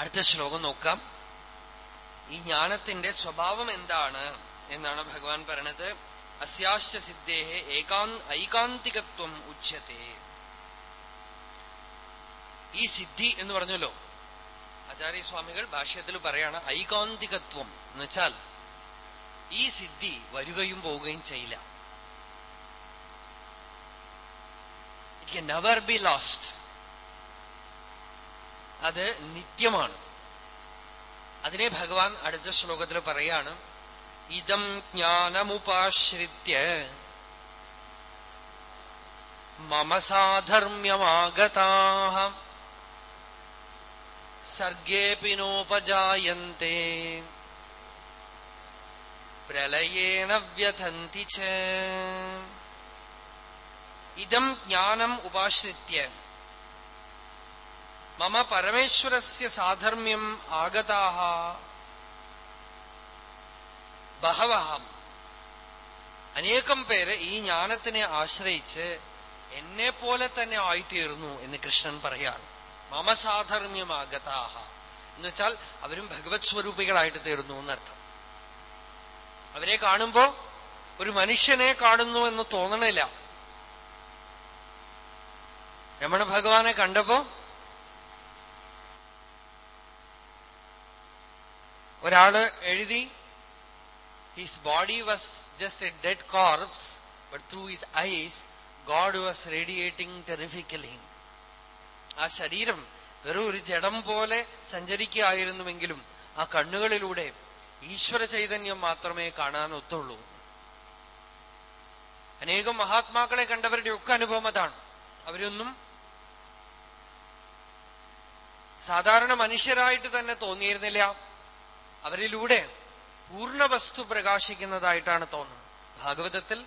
അടുത്ത ശ്ലോകം നോക്കാം. ഈ ജ്ഞാനത്തിന്റെ സ്വഭാവം എന്താണ് എന്നാണ് ഭഗവാൻ പറയണത്. അസ്യാശ്ച സിദ്ധേഹ ഏകാ ഐകാന്തികത്വം ഉച്ചത്തെ ഈ സിദ്ധി എന്ന് പറഞ്ഞല്ലോ. ആചാര്യസ്വാമികൾ ഭാഷ്യത്തിൽ പറയാണ് ഐകാന്തികത്വം എന്ന് വെച്ചാൽ ഈ സിദ്ധി വരികയും പോവുകയും ചെയ്യില്ല. It can never be lost അത് നിത്യമാണ് അതിനെ ഭഗവാൻ അടുത്ത ശ്ലോകത്തിൽ പറയാണ് ഇതം ജ്ഞാനമുപാശ്രിത്യ മമ സാധർമ്യമാഗതാ സർഗേപി നോപജായന്തെ പ്രളയേന വ്യഥന്തി ച ഇതം ജ്ഞാനം ഉപാശ്രിത്യ മമ പരമേശ്വരസ്യ സാധർമ്മ്യം ആഗതാഹ. ബഹവഹം. അനേകം പേര് ഈ ജ്ഞാനത്തിനെ ആശ്രയിച്ച് എന്നെ പോലെ തന്നെ ആയിത്തീർന്നു എന്ന് കൃഷ്ണൻ പറയാണ്. മമ എന്ന് വെച്ചാൽ അവരും ഭഗവത് സ്വരൂപികളായിട്ട് തീർന്നു എന്നർത്ഥം. അവരെ കാണുമ്പോ ഒരു മനുഷ്യനെ കാണുന്നു എന്ന് തോന്നണില്ല. രമണ ഭഗവാനെ കണ്ടപ്പോ ഒരാൾ എഴുതി his body was just a dead corpse but through his eyes God was radiating terrifically ആ ശരീരം വെറും ഒരു ജഡം പോലെ സഞ്ചരിക്കുകയായിരുന്നുവെങ്കിലും ആ കണ്ണുകളിലൂടെ ഈശ്വര ചൈതന്യം മാത്രമേ കാണാൻ ഒത്തുള്ളൂ. അനേകം മഹാത്മാക്കളെ കണ്ടവരുടെ ഒക്കെ അനുഭവം അതാണ്. അവരൊന്നും സാധാരണ മനുഷ്യരായിട്ട് തന്നെ തോന്നിയിരുന്നില്ല. അവരിലൂടെ പൂർണ വസ്തു പ്രകാശിക്കുന്നതായിട്ടാണ് തോന്നുന്നത്. ഭാഗവതത്തിൽ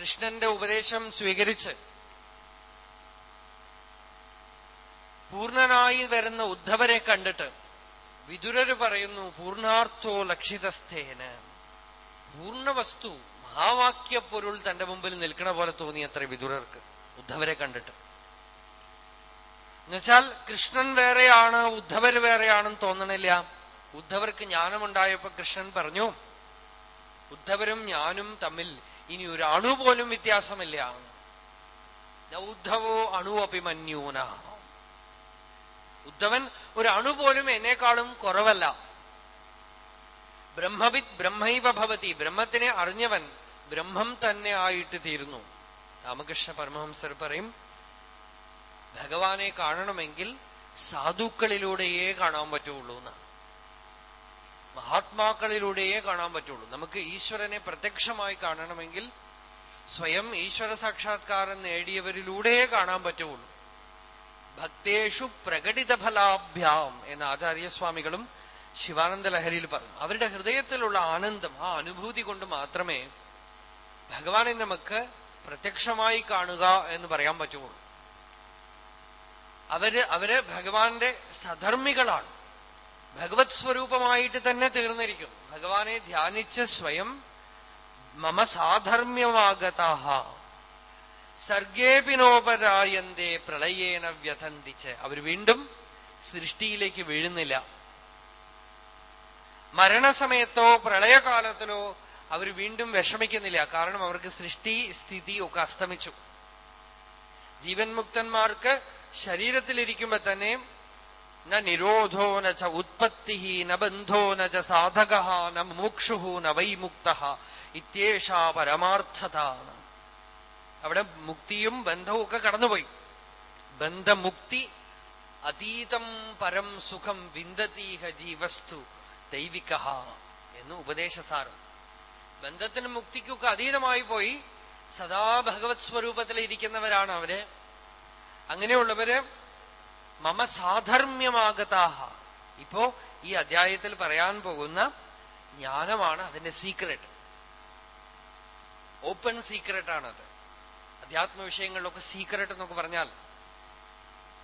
കൃഷ്ണന്റെ ഉപദേശം സ്വീകരിച്ച് പൂർണനായി വരുന്ന ഉദ്ധവരെ കണ്ടിട്ട് വിതുരര് പറയുന്നു പൂർണാർത്ഥോ ലക്ഷിതസ്ഥേന. പൂർണ വസ്തു മഹാവാക്യ പൊരുൾ തന്റെ മുമ്പിൽ നിൽക്കണ പോലെ തോന്നി അത്ര വിതുരർക്ക് ഉദ്ധവരെ കണ്ടിട്ട്. എന്നുവെച്ചാൽ കൃഷ്ണൻ വേറെയാണ് ഉദ്ധവര് വേറെയാണെന്ന് തോന്നണില്ല. ഉദ്ധവർക്ക് ജ്ഞാനമുണ്ടായപ്പോ കൃഷ്ണൻ പറഞ്ഞു ഉദ്ധവരും ഞാനും തമ്മിൽ ഇനി ഒരു അണു പോലും വ്യത്യാസമില്ല. ഉദ്ധവോ അണു അഭിമന്യൂന ഉദ്ധവൻ ഒരു അണു പോലും എന്നെക്കാളും കുറവല്ല. ബ്രഹ്മവിത് ബ്രഹ്മൈവ ഭവതി ബ്രഹ്മത്തിനെ അറിഞ്ഞവൻ ബ്രഹ്മം തന്നെ ആയിട്ട് തീരുന്നു. രാമകൃഷ്ണ പരമഹംസർ പറയും ഭഗവാനെ കാണണമെങ്കിൽ സാധുക്കളിലൂടെയേ കാണാൻ പറ്റുള്ളൂ എന്നാണ് മഹാത്മാക്കളിലൂടെയേ കാണാൻ പറ്റുള്ളൂ. നമുക്ക് ഈശ്വരനെ പ്രത്യക്ഷമായി കാണണമെങ്കിൽ സ്വയം ഈശ്വര സാക്ഷാത്കാരം നേടിയവരിലൂടെയേ കാണാൻ പറ്റുള്ളൂ. ഭക്തേഷു പ്രകടിത ഫലാഭ്യാം എന്ന ആചാര്യസ്വാമികളും ശിവാനന്ദ ലഹരിയിൽ പറഞ്ഞു. അവരുടെ ഹൃദയത്തിലുള്ള ആനന്ദം ആ അനുഭൂതി കൊണ്ട് മാത്രമേ ഭഗവാനെ നമുക്ക് പ്രത്യക്ഷമായി കാണുക എന്ന് പറയാൻ പറ്റുള്ളൂ. അവർ അവർ ഭഗവാന്റെ സധർമ്മികളാണ്. ഭഗവത് സ്വരൂപമായിട്ട് തന്നെ തീർന്നിരിക്കും. ഭഗവാനെ ധ്യാനിച്ച് സ്വയം മമ സാധർമ്യമാകതാഹ സർഗേപിനോപരായന്തേ പ്രളയേന വ്യഥന്തിച്ച് അവർ വീണ്ടും സൃഷ്ടിയിലേക്ക് വീഴുന്നില്ല. മരണസമയത്തോ പ്രളയകാലത്തിലോ അവർ വീണ്ടും വിഷമിക്കുന്നില്ല. കാരണം അവർക്ക് സൃഷ്ടി സ്ഥിതി ഒക്കെ അസ്തമിച്ചു. ജീവൻ മുക്തന്മാർക്ക് ശരീരത്തിലിരിക്കുമ്പോ തന്നെ ന നിരോധോ ന ച ഉത്പത്തി ന ബന്ധോ ച സാധക ന മുക്ഷു ന വൈമുക്ത ഇത്യേഷാ പരമാർത്ഥത അവിടെ മുക്തിയും ബന്ധവും ഒക്കെ കടന്നുപോയി. ബന്ധമുക്തി അതീതം പരം സുഖം വിന്ദതീഹ ജീവസ്തു ദൈവിക എന്ന് ഉപദേശസാരം ബന്ധത്തിനും മുക്തിക്കൊക്കെ അതീതമായി പോയി. സദാ ഭഗവത് സ്വരൂപത്തിൽ ഇരിക്കുന്നവരാണ് അവർ. അങ്ങനെയുള്ളവര് മമ സാധർമ്യമാകതാഹ ഇപ്പോ ഈ അധ്യായത്തിൽ പറയാൻ പോകുന്ന ജ്ഞാനമാണ് അതിന്റെ സീക്രട്ട് ഓപ്പൺ സീക്രട്ട് ആണത്. അധ്യാത്മ വിഷയങ്ങളിലൊക്കെ സീക്രട്ട് എന്നൊക്കെ പറഞ്ഞാൽ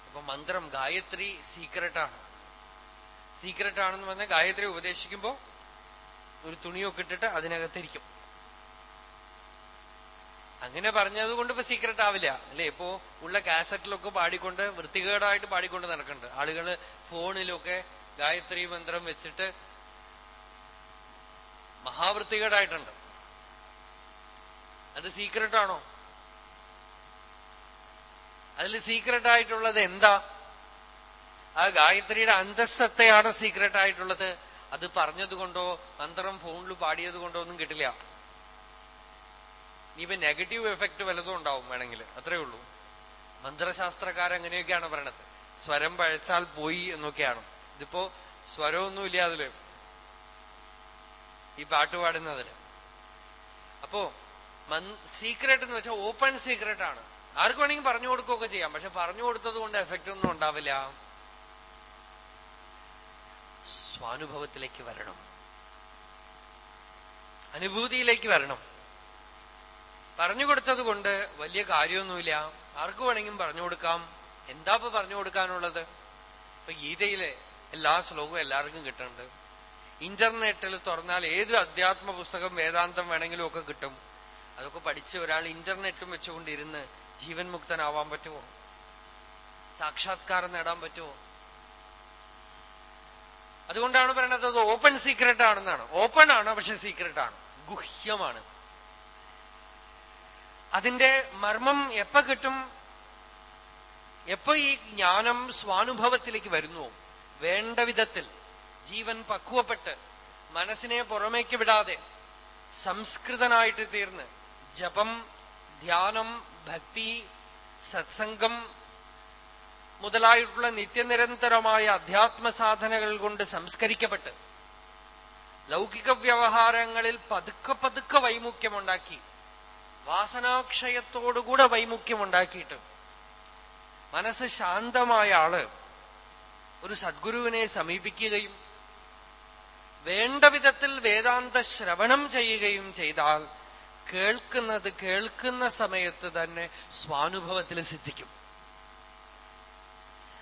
ഇപ്പൊ മന്ത്രം ഗായത്രി സീക്രട്ടാണ് സീക്രട്ടാണെന്ന് പറഞ്ഞാൽ ഗായത്രി ഉപദേശിക്കുമ്പോ ഒരു തുണിയൊക്കെ ഇട്ടിട്ട് അതിനകത്തിരിക്കും. അങ്ങനെ പറഞ്ഞത് കൊണ്ട് ഇപ്പൊ സീക്രട്ട് ആവില്ല. അല്ലെ? ഇപ്പോ ഉള്ള കാസറ്റിലൊക്കെ പാടിക്കൊണ്ട് വൃത്തികേടായിട്ട് പാടിക്കൊണ്ട് നടക്കുന്നുണ്ട് ആളുകൾ ഫോണിലൊക്കെ ഗായത്രി മന്ത്രം വെച്ചിട്ട് മഹാവൃത്തികേടായിട്ടുണ്ട്. അത് സീക്രട്ടാണോ അതിൽ സീക്രട്ട് ആയിട്ടുള്ളത് എന്താ? ആ ഗായത്രിയുടെ അന്തസ്സത്തെയാണ് സീക്രട്ട് ആയിട്ടുള്ളത്. അത് പറഞ്ഞതുകൊണ്ടോ മന്ത്രം ഫോണിൽ പാടിയത് കൊണ്ടോ ഒന്നും കിട്ടില്ല. ഇനിയിപ്പോ നെഗറ്റീവ് എഫക്ട് വലതും ഉണ്ടാവും വേണമെങ്കിൽ. അത്രേ ഉള്ളൂ. മന്ത്രശാസ്ത്രക്കാരങ്ങനെയൊക്കെയാണ് പറയണത്. സ്വരം പഴച്ചാൽ പോയി എന്നൊക്കെയാണ്. ഇതിപ്പോ സ്വരമൊന്നുമില്ല അതിൽ. ഈ പാട്ട് പാടുന്നതിന് അപ്പോ സീക്രട്ട് എന്ന് വെച്ചാൽ ഓപ്പൺ സീക്രട്ട് ആണ്. ആർക്ക് വേണമെങ്കിൽ പറഞ്ഞു കൊടുക്കുകയൊക്കെ ചെയ്യാം. പക്ഷെ പറഞ്ഞു കൊടുത്തത് കൊണ്ട് എഫക്റ്റ് ഒന്നും ഉണ്ടാവില്ല. സ്വാനുഭവത്തിലേക്ക് വരണം. അനുഭൂതിയിലേക്ക് വരണം. പറഞ്ഞു കൊടുത്തത് കൊണ്ട് വലിയ കാര്യമൊന്നുമില്ല. ആർക്ക് വേണമെങ്കിലും പറഞ്ഞു കൊടുക്കാം. എന്താ ഇപ്പൊ പറഞ്ഞു കൊടുക്കാനുള്ളത്? ഇപ്പൊ ഗീതയിലെ എല്ലാ ശ്ലോകവും എല്ലാവർക്കും കിട്ടുന്നുണ്ട്. ഇന്റർനെറ്റിൽ തുറന്നാൽ ഏത് അധ്യാത്മ പുസ്തകം വേദാന്തം വേണമെങ്കിലും ഒക്കെ കിട്ടും. അതൊക്കെ പഠിച്ച് ഒരാൾ ഇന്റർനെറ്റും വെച്ചുകൊണ്ടിരുന്ന് ജീവൻ മുക്തനാവാൻ പറ്റുമോ? സാക്ഷാത്കാരം നേടാൻ പറ്റുമോ? അതുകൊണ്ടാണ് പറയുന്നത് ഓപ്പൺ സീക്രട്ട് ആണെന്നാണ്. ഓപ്പൺ ആണ് പക്ഷെ സീക്രട്ട് ആണ്. ഗുഹ്യമാണ്. അതിന്റെ മർമ്മം എപ്പ കിട്ടും? എപ്പോ ഈ ജ്ഞാനം സ്വാനുഭവത്തിലേക്ക് വരുന്നു? വേണ്ട വിധത്തിൽ ജീവൻ പക്വപ്പെട്ട് മനസ്സിനെ പുറമേക്ക് വിടാതെ സംസ്കൃതനായിട്ട് തീർന്ന് ജപം ധ്യാനം ഭക്തി സത്സംഗം മുതലായിട്ടുള്ള നിത്യനിരന്തരമായ അധ്യാത്മ സാധനകൾ കൊണ്ട് സംസ്കരിക്കപ്പെട്ട് ലൗകിക വ്യവഹാരങ്ങളിൽ പതുക്കെ പതുക്കെ വൈമുഖ്യമുണ്ടാക്കി വാസനാക്ഷയത്തോടുകൂടെ വൈമുഖ്യമുണ്ടാക്കിയിട്ട് മനസ്സ് ശാന്തമായ ആൾ ഒരു സദ്ഗുരുവിനെ സമീപിക്കുകയും വേണ്ട വിധത്തിൽ വേദാന്ത ശ്രവണം ചെയ്യുകയും ചെയ്താൽ കേൾക്കുന്നത് കേൾക്കുന്ന സമയത്ത് തന്നെ സ്വാനുഭവത്തിൽ സിദ്ധിക്കും.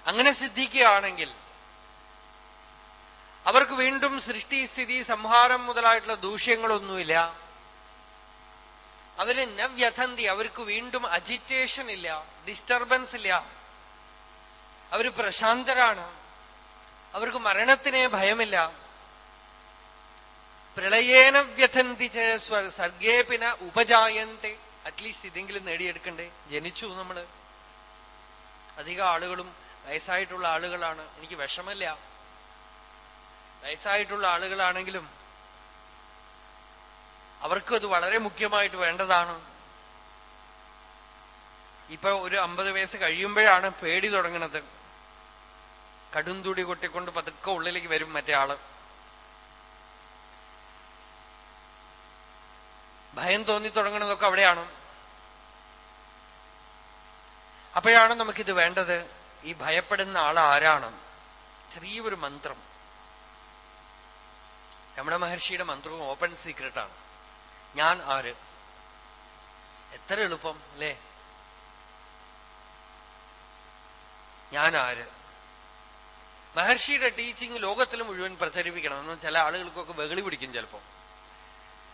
അങ്ങനെ സിദ്ധിക്കുകയാണെങ്കിൽ അവർക്ക് വീണ്ടും സൃഷ്ടി സ്ഥിതി സംഹാരം മുതലായിട്ടുള്ള ദൂഷ്യങ്ങളൊന്നുമില്ല. അവർ നവ്യഥന്തി അവർക്ക് വീണ്ടും അജിറ്റേഷൻ ഇല്ല. ഡിസ്റ്റർബൻസ് ഇല്ല. അവർ പ്രശാന്തരാണ്. അവർക്ക് മരണത്തിനെ ഭയമില്ല. പ്രളയേന വ്യഥന്തി സർഗേപിന ഉപജായന്തെ. അറ്റ്ലീസ്റ്റ് ഇതെങ്കിലും നേടിയെടുക്കണ്ടേ. ജനിച്ചു നമ്മൾ. അധികം ആളുകളും വയസ്സായിട്ടുള്ള ആളുകളാണ്. എനിക്ക് വിഷമല്ല വയസ്സായിട്ടുള്ള ആളുകളാണെങ്കിലും അവർക്കും അത് വളരെ മുഖ്യമായിട്ട് വേണ്ടതാണ്. ഇപ്പൊ ഒരു അമ്പത് വയസ്സ് കഴിയുമ്പോഴാണ് പേടി തുടങ്ങുന്നത്. കടുംതുടി കൊട്ടിക്കൊണ്ട് പതുക്കെ ഉള്ളിലേക്ക് വരും മറ്റേ ആൾ. ഭയം തോന്നി തുടങ്ങുന്നതൊക്കെ അവിടെയാണ്. അപ്പോഴാണ് നമുക്കിത് വേണ്ടത്. ഈ ഭയപ്പെടുന്ന ആൾ ആരാണ്? ചെറിയൊരു മന്ത്രം. രമണ മഹർഷിയുടെ മന്ത്രവും ഓപ്പൺ സീക്രട്ടാണ്. ഞാൻ ആര്? എത്ര എളുപ്പം അല്ലേ? ഞാൻ ആര്? മഹർഷിയുടെ ടീച്ചിങ് ലോകത്തിൽ മുഴുവൻ പ്രചരിപ്പിക്കണം. എന്ന് ചില ആളുകൾക്കൊക്കെ വെകളി പിടിക്കും ചിലപ്പോ.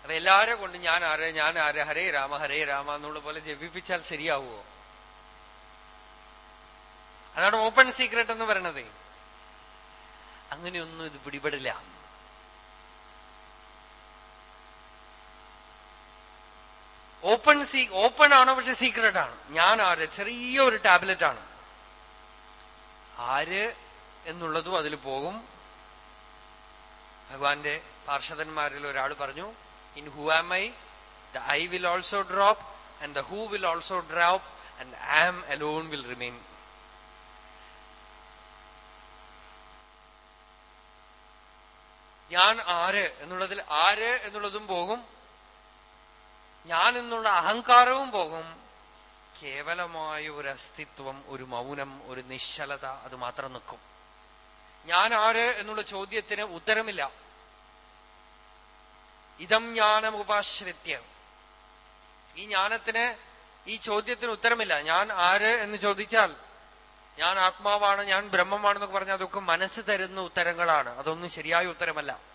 അപ്പൊ എല്ലാരെ കൊണ്ട് ഞാൻ ആര് ഞാൻ ആര്? ഹരേ രാമ ഹരേ രാമ എന്നുള്ള പോലെ ജപിപ്പിച്ചാൽ ശരിയാവുമോ അതാണ് ഓപ്പൺ സീക്രട്ട് എന്ന് പറയണത്. അങ്ങനെയൊന്നും ഇത് പിടിപെടില്ല. ഓപ്പൺ സീ ഓപ്പൺ ആണോ പക്ഷെ സീക്രട്ട് ആണ്. ഞാൻ ആര്? ചെറിയ ഒരു ടാബ്ലറ്റ് ആണ്. ആര് എന്നുള്ളതും അതിൽ പോകും. ഭഗവാന്റെ പാർഷദന്മാരിൽ ഒരാൾ പറഞ്ഞു in who am I the I will also drop and the who will also drop and am alone will remain ഞാൻ ആര് എന്നുള്ളതിൽ ആര് എന്നുള്ളതും പോകും. ഞാൻ എന്നുള്ള അഹങ്കാരവും പോകും. കേവലമായ ഒരു അസ്തിത്വം ഒരു മൗനം ഒരു നിശ്ചലത അത് മാത്രം നിൽക്കും. ഞാൻ ആര് എന്നുള്ള ചോദ്യത്തിന് ഉത്തരമില്ല. ഇതം ജ്ഞാനം ഉപാശ്രിത്യ. ഈ ജ്ഞാനത്തിന് ഈ ചോദ്യത്തിന് ഉത്തരമില്ല. ഞാൻ ആര് എന്ന് ചോദിച്ചാൽ ഞാൻ ആത്മാവാണ് ഞാൻ ബ്രഹ്മമാണെന്നൊക്കെ പറഞ്ഞാൽ അതൊക്കെ മനസ്സ് തരുന്ന ഉത്തരങ്ങളാണ്. അതൊന്നും ശരിയായ ഉത്തരമല്ല.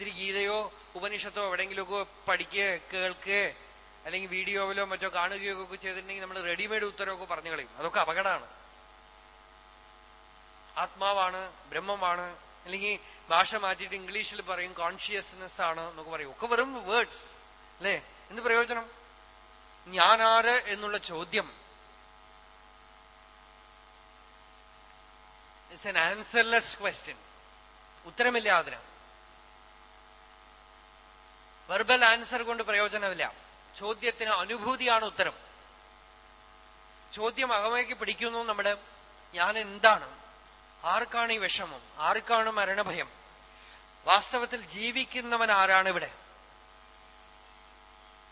ഇത്തിരി ഗീതയോ ഉപനിഷത്തോ എവിടെയെങ്കിലുമൊക്കെ പഠിക്കുകയോ കേൾക്കുകയോ അല്ലെങ്കിൽ വീഡിയോയിലോ മറ്റോ കാണുകയോ ഒക്കെ ചെയ്തിട്ടുണ്ടെങ്കിൽ നമ്മൾ റെഡിമെയ്ഡ് ഉത്തരവൊക്കെ പറഞ്ഞു കളയും. അതൊക്കെ അപകടമാണ്. ആത്മാവാണ് ബ്രഹ്മമാണ് അല്ലെങ്കിൽ ഭാഷ മാറ്റിയിട്ട് ഇംഗ്ലീഷിൽ പറയും കോൺഷ്യസ്നെസ് ആണ് എന്നൊക്കെ പറയും. ഒക്കെ വെറും വേർഡ്സ് അല്ലേ? എന്ത് പ്രയോജനം? ഞാനാര് എന്നുള്ള ചോദ്യം. ഇറ്റ്സ് എൻ ആൻസർലെസ് ക്വസ്റ്റ്യൻ ഉത്തരമില്ല അതിന് വെർബൽ ആൻസർ കൊണ്ട് പ്രയോജനമില്ല. ചോദ്യത്തിന് അനുഭൂതിയാണ് ഉത്തരം. ചോദ്യം അകമയ്ക്ക് പിടിക്കുന്നു നമ്മുടെ ഞാൻ എന്താണ്? ആർക്കാണ് ഈ വിഷമം? ആർക്കാണ് മരണഭയം? വാസ്തവത്തിൽ ജീവിക്കുന്നവൻ ആരാണ് ഇവിടെ?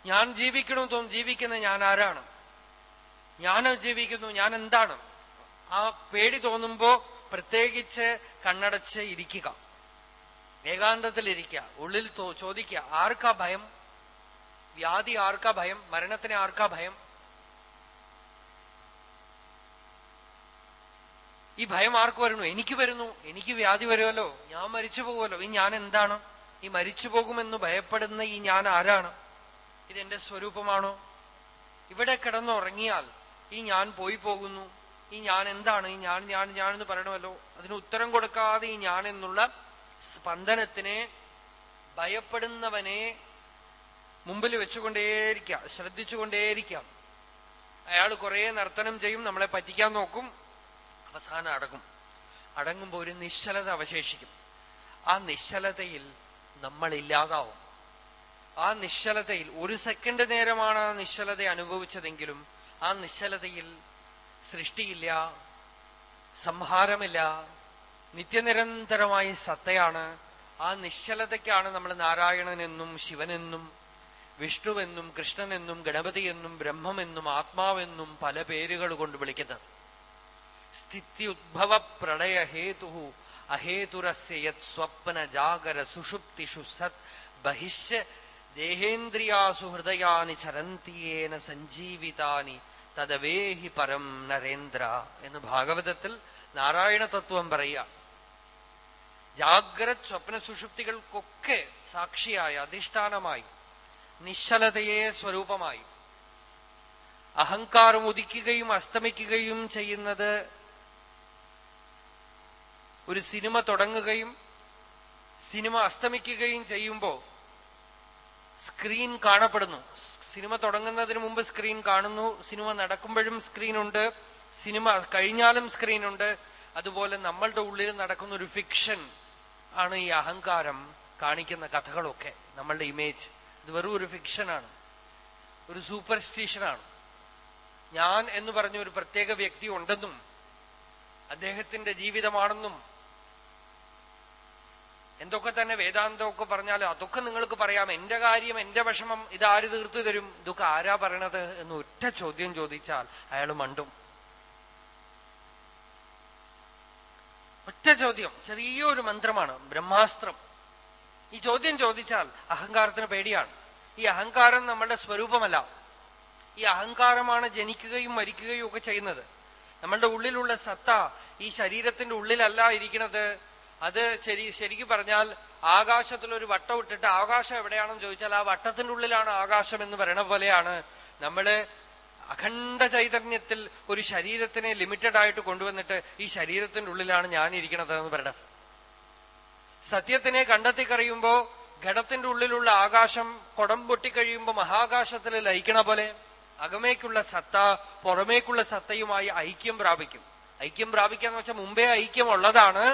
ഞാൻ ജീവിക്കണമെന്ന് തോന്നും ജീവിക്കുന്ന ഞാൻ ആരാണ്? ഞാൻ ജീവിക്കുന്നു? ഞാൻ എന്താണ്? ആ പേടി തോന്നുമ്പോ പ്രത്യേകിച്ച് കണ്ണടച്ച് ഇരിക്കുക. ഏകാന്തത്തിലിരിക്കുക ഉള്ളിൽ ചോദിക്കുക ആർക്കാ ഭയം? വ്യാധി ആർക്കാ ഭയം? മരണത്തിന് ആർക്കാ ഭയം? ഈ ഭയം ആർക്ക് വരുന്നു? എനിക്ക് വരുന്നു. എനിക്ക് വ്യാധി വരുമല്ലോ. ഞാൻ മരിച്ചു പോകുമല്ലോ. ഈ ഞാൻ എന്താണ്? ഈ മരിച്ചു പോകുമെന്ന് ഭയപ്പെടുന്ന ഈ ഞാൻ ആരാണ്? ഇതെന്റെ സ്വരൂപമാണോ? ഇവിടെ കിടന്നുറങ്ങിയാൽ ഈ ഞാൻ പോയി പോകുന്നു. ഈ ഞാൻ എന്താണ്? ഈ ഞാൻ ഞാൻ ഞാൻ എന്ന് പറയണമല്ലോ. അതിന് ഉത്തരം കൊടുക്കാതെ ഈ ഞാൻ എന്നുള്ള സ്പന്ദനത്തിനെ ഭയപ്പെടുന്നവനെ മുമ്പിൽ വെച്ചുകൊണ്ടേയിരിക്കാം ശ്രദ്ധിച്ചുകൊണ്ടേയിരിക്കാം. അയാൾ കുറെ നർത്തനം ചെയ്യും നമ്മളെ പറ്റിക്കാൻ നോക്കും അവസാനം അടങ്ങും. അടങ്ങുമ്പോൾ ഒരു നിശ്ചലത അവശേഷിക്കും. ആ നിശ്ചലതയിൽ നമ്മൾ ഇല്ലാതാവും. ആ നിശ്ചലതയിൽ ഒരു സെക്കൻഡ് നേരമാണ് ആ നിശ്ചലത അനുഭവിച്ചതെങ്കിലും ആ നിശ്ചലതയിൽ സൃഷ്ടിയില്ല സംഹാരമില്ല നിത്യനിരന്തരമായ സത്തയാണ് ആ നിശ്ചലതയ്ക്കാണ് നമ്മൾ നാരായണനെന്നും ശിവനെന്നും വിഷ്ണുവെന്നും കൃഷ്ണനെന്നും ഗണപതിയെന്നും ബ്രഹ്മമെന്നും ആത്മാവെന്നും പല പേരുകൾ കൊണ്ട് വിളിക്കുന്നത്. സ്ഥിത്യുദ്ഭവ പ്രളയ ഹേതു അഹേതുരസ്യ യത് സ്വപ്ന ജാഗര സുഷുപ്തിഷു സത് ബഹിഷ് ദേഹേന്ദ്രിയാസു ഹൃദയാനി ചരന്തിയേന സഞ്ജീവിതാനി തദവേഹി പരം നരേന്ദ്ര എന്ന് ഭാഗവതത്തിൽ നാരായണ തത്വം പറയുക. ജാഗ്രത് സ്വപ്ന സുഷുപ്തികൾക്കൊക്കെ സാക്ഷിയായി അധിഷ്ഠാനമായി നിശ്ചലതയെ സ്വരൂപമായി. അഹങ്കാരം ഉദിക്കുകയും അസ്തമിക്കുകയും ചെയ്യുന്നത് ഒരു സിനിമ തുടങ്ങുകയും സിനിമ അസ്തമിക്കുകയും ചെയ്യുമ്പോ സ്ക്രീൻ കാണപ്പെടുന്നു. സിനിമ തുടങ്ങുന്നതിന് മുമ്പ് സ്ക്രീൻ കാണുന്നു. സിനിമ നടക്കുമ്പോഴും സ്ക്രീൻ ഉണ്ട് സിനിമ കഴിഞ്ഞാലും സ്ക്രീൻ ഉണ്ട് അതുപോലെ നമ്മളുടെ ഉള്ളിൽ നടക്കുന്ന ഒരു ഫിക്ഷൻ ആണ് ഈ അഹങ്കാരം കാണിക്കുന്ന കഥകളൊക്കെ നമ്മളുടെ ഇമേജ് ഇത് വെറും ഒരു ഫിക്ഷനാണ് ഒരു സൂപ്പർസ്റ്റിഷനാണ് ഞാൻ എന്ന് പറഞ്ഞ ഒരു പ്രത്യേക വ്യക്തി ഉണ്ടെന്നും അദ്ദേഹത്തിന്റെ ജീവിതമാണെന്നും എന്തൊക്കെ തന്നെ വേദാന്തമൊക്കെ പറഞ്ഞാലും അതൊക്കെ നിങ്ങൾക്ക് പറയാം. എന്റെ കാര്യം എന്റെ വിഷമം ഇതാര് തീർത്തു തരും? ഇതൊക്കെ ആരാ പറയണത് എന്ന് ഒറ്റ ചോദ്യം ചോദിച്ചാൽ അയാൾ മണ്ടും. ഒറ്റ ചോദ്യം ചെറിയൊരു മന്ത്രമാണ് ബ്രഹ്മാസ്ത്രം. ഈ ചോദ്യം ചോദിച്ചാൽ അഹങ്കാരത്തിന് പേടിയാണ്. ഈ അഹങ്കാരം നമ്മളുടെ സ്വരൂപമല്ല. ഈ അഹങ്കാരമാണ് ജനിക്കുകയും മരിക്കുകയും ഒക്കെ ചെയ്യുന്നത്. നമ്മളുടെ ഉള്ളിലുള്ള സത്ത ഈ ശരീരത്തിന്റെ ഉള്ളിലല്ല ഇരിക്കുന്നത്. അത് ശരി ശരിക്കും പറഞ്ഞാൽ ആകാശത്തിൽ ഒരു വട്ടം ഇട്ടിട്ട് ആകാശം എവിടെയാണെന്ന് ചോദിച്ചാൽ ആ വട്ടത്തിന്റെ ഉള്ളിലാണ് ആകാശം എന്ന് പറയണ പോലെയാണ്. നമ്മൾ അഖണ്ഡ ചൈതന്യത്തിൽ ഒരു ശരീരത്തിനെ ലിമിറ്റഡ് ആയിട്ട് കൊണ്ടുവന്നിട്ട് ഈ ശരീരത്തിന്റെ ഉള്ളിലാണ് ഞാൻ ഇരിക്കണത് എന്ന് പറയണത് സത്യത്തിനെ കണ്ടെത്തി കഴിയുമ്പോ ഘടത്തിന്റെ ഉള്ളിലുള്ള ആകാശം കുടം പൊട്ടിക്കഴിയുമ്പോ മഹാകാശത്തിൽ ലയിക്കണ പോലെ അകമേക്കുള്ള സത്ത പുറമേക്കുള്ള സത്തയുമായി ഐക്യം പ്രാപിക്കും. ഐക്യം പ്രാപിക്കാന്ന് വെച്ചാൽ മുമ്പേ ഐക്യമുള്ളതാണ്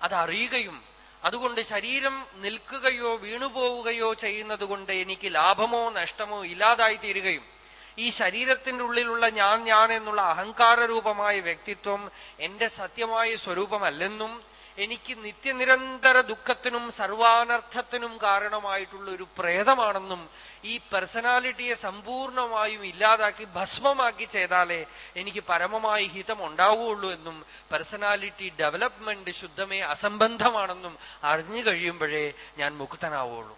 അത് അറിയുകയും അതുകൊണ്ട് ശരീരം നിൽക്കുകയോ വീണുപോവുകയോ ചെയ്യുന്നത് കൊണ്ട് എനിക്ക് ലാഭമോ നഷ്ടമോ ഇല്ലാതായി തീരുകയും ഈ ശരീരത്തിന്റെ ഉള്ളിലുള്ള ഞാൻ ഞാൻ എന്നുള്ള അഹങ്കാര രൂപമായ വ്യക്തിത്വം എന്റെ സത്യമായ സ്വരൂപമല്ലെന്നും എനിക്ക് നിത്യനിരന്തര ദുഃഖത്തിനും സർവാനർത്ഥത്തിനും കാരണമായിട്ടുള്ള ഒരു പ്രേതമാണെന്നും ഈ പേഴ്സണാലിറ്റിയെ സമ്പൂർണമായും ഇല്ലാതാക്കി ഭസ്മമാക്കി ചെയ്താലേ എനിക്ക് പരമമായി ഹിതം ഉണ്ടാവുകയുള്ളൂ എന്നും പേഴ്സണാലിറ്റി ഡെവലപ്മെന്റ് ശുദ്ധമേ അസംബന്ധമാണെന്നും അറിഞ്ഞു കഴിയുമ്പോഴേ ഞാൻ മുക്തനാവുള്ളൂ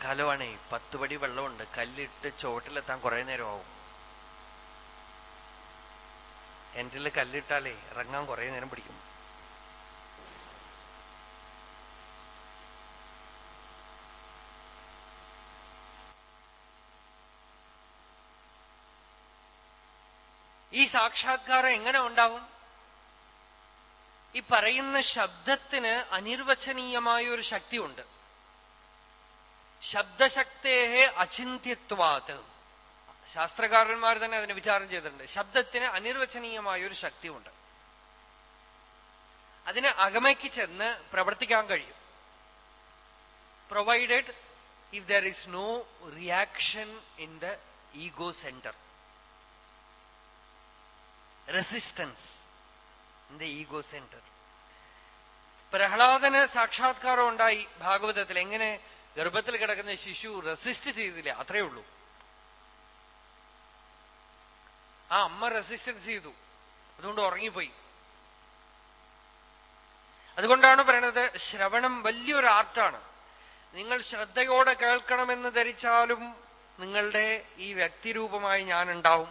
മഴക്കാലമാണേ പത്ത് പടി വെള്ളമുണ്ട്. കല്ലിട്ട് ചുവട്ടിലെത്താൻ കുറെ നേരമാവും. എന്റെ കല്ലിട്ടാലേ ഇറങ്ങാൻ കുറെ നേരം പിടിക്കും. ഈ സാക്ഷാത്കാരം എങ്ങനെ ഉണ്ടാവും? ഈ പറയുന്ന ശബ്ദത്തിന് അനിർവചനീയമായ ഒരു ശക്തിയുണ്ട്. ശബ്ദശക്തേഹെ അചിന്യത്വാത് ശാസ്ത്രകാരന്മാർ തന്നെ അതിനെ വിചാരം ചെയ്തിട്ടുണ്ട്. ശബ്ദത്തിന് അനിർവചനീയമായ ഒരു ശക്തി ഉണ്ട് അതിനെ അകമയ്ക്ക് ചെന്ന് പ്രവർത്തിക്കാൻ കഴിയും. Provided if there is no reaction in the ego centre resistance in the ego centre പ്രഹ്ലാദന് സാക്ഷാത്കാരം ഉണ്ടായി ഭാഗവതത്തിൽ. എങ്ങനെ ഗർഭത്തിൽ കിടക്കുന്ന ശിശു റെസിസ്റ്റ് ചെയ്തില്ല അത്രയേ ഉള്ളൂ. ആ അമ്മ റെസിസ്റ്റൻസ് ചെയ്തു. അതുകൊണ്ട് ഉറങ്ങിപ്പോയി. അതുകൊണ്ടാണ് പറയണത് ശ്രവണം വലിയൊരു ആർട്ടാണ്. നിങ്ങൾ ശ്രദ്ധയോടെ കേൾക്കണമെന്ന് ധരിച്ചാലും നിങ്ങളുടെ ഈ വ്യക്തിരൂപമായി ഞാൻ ഉണ്ടാവും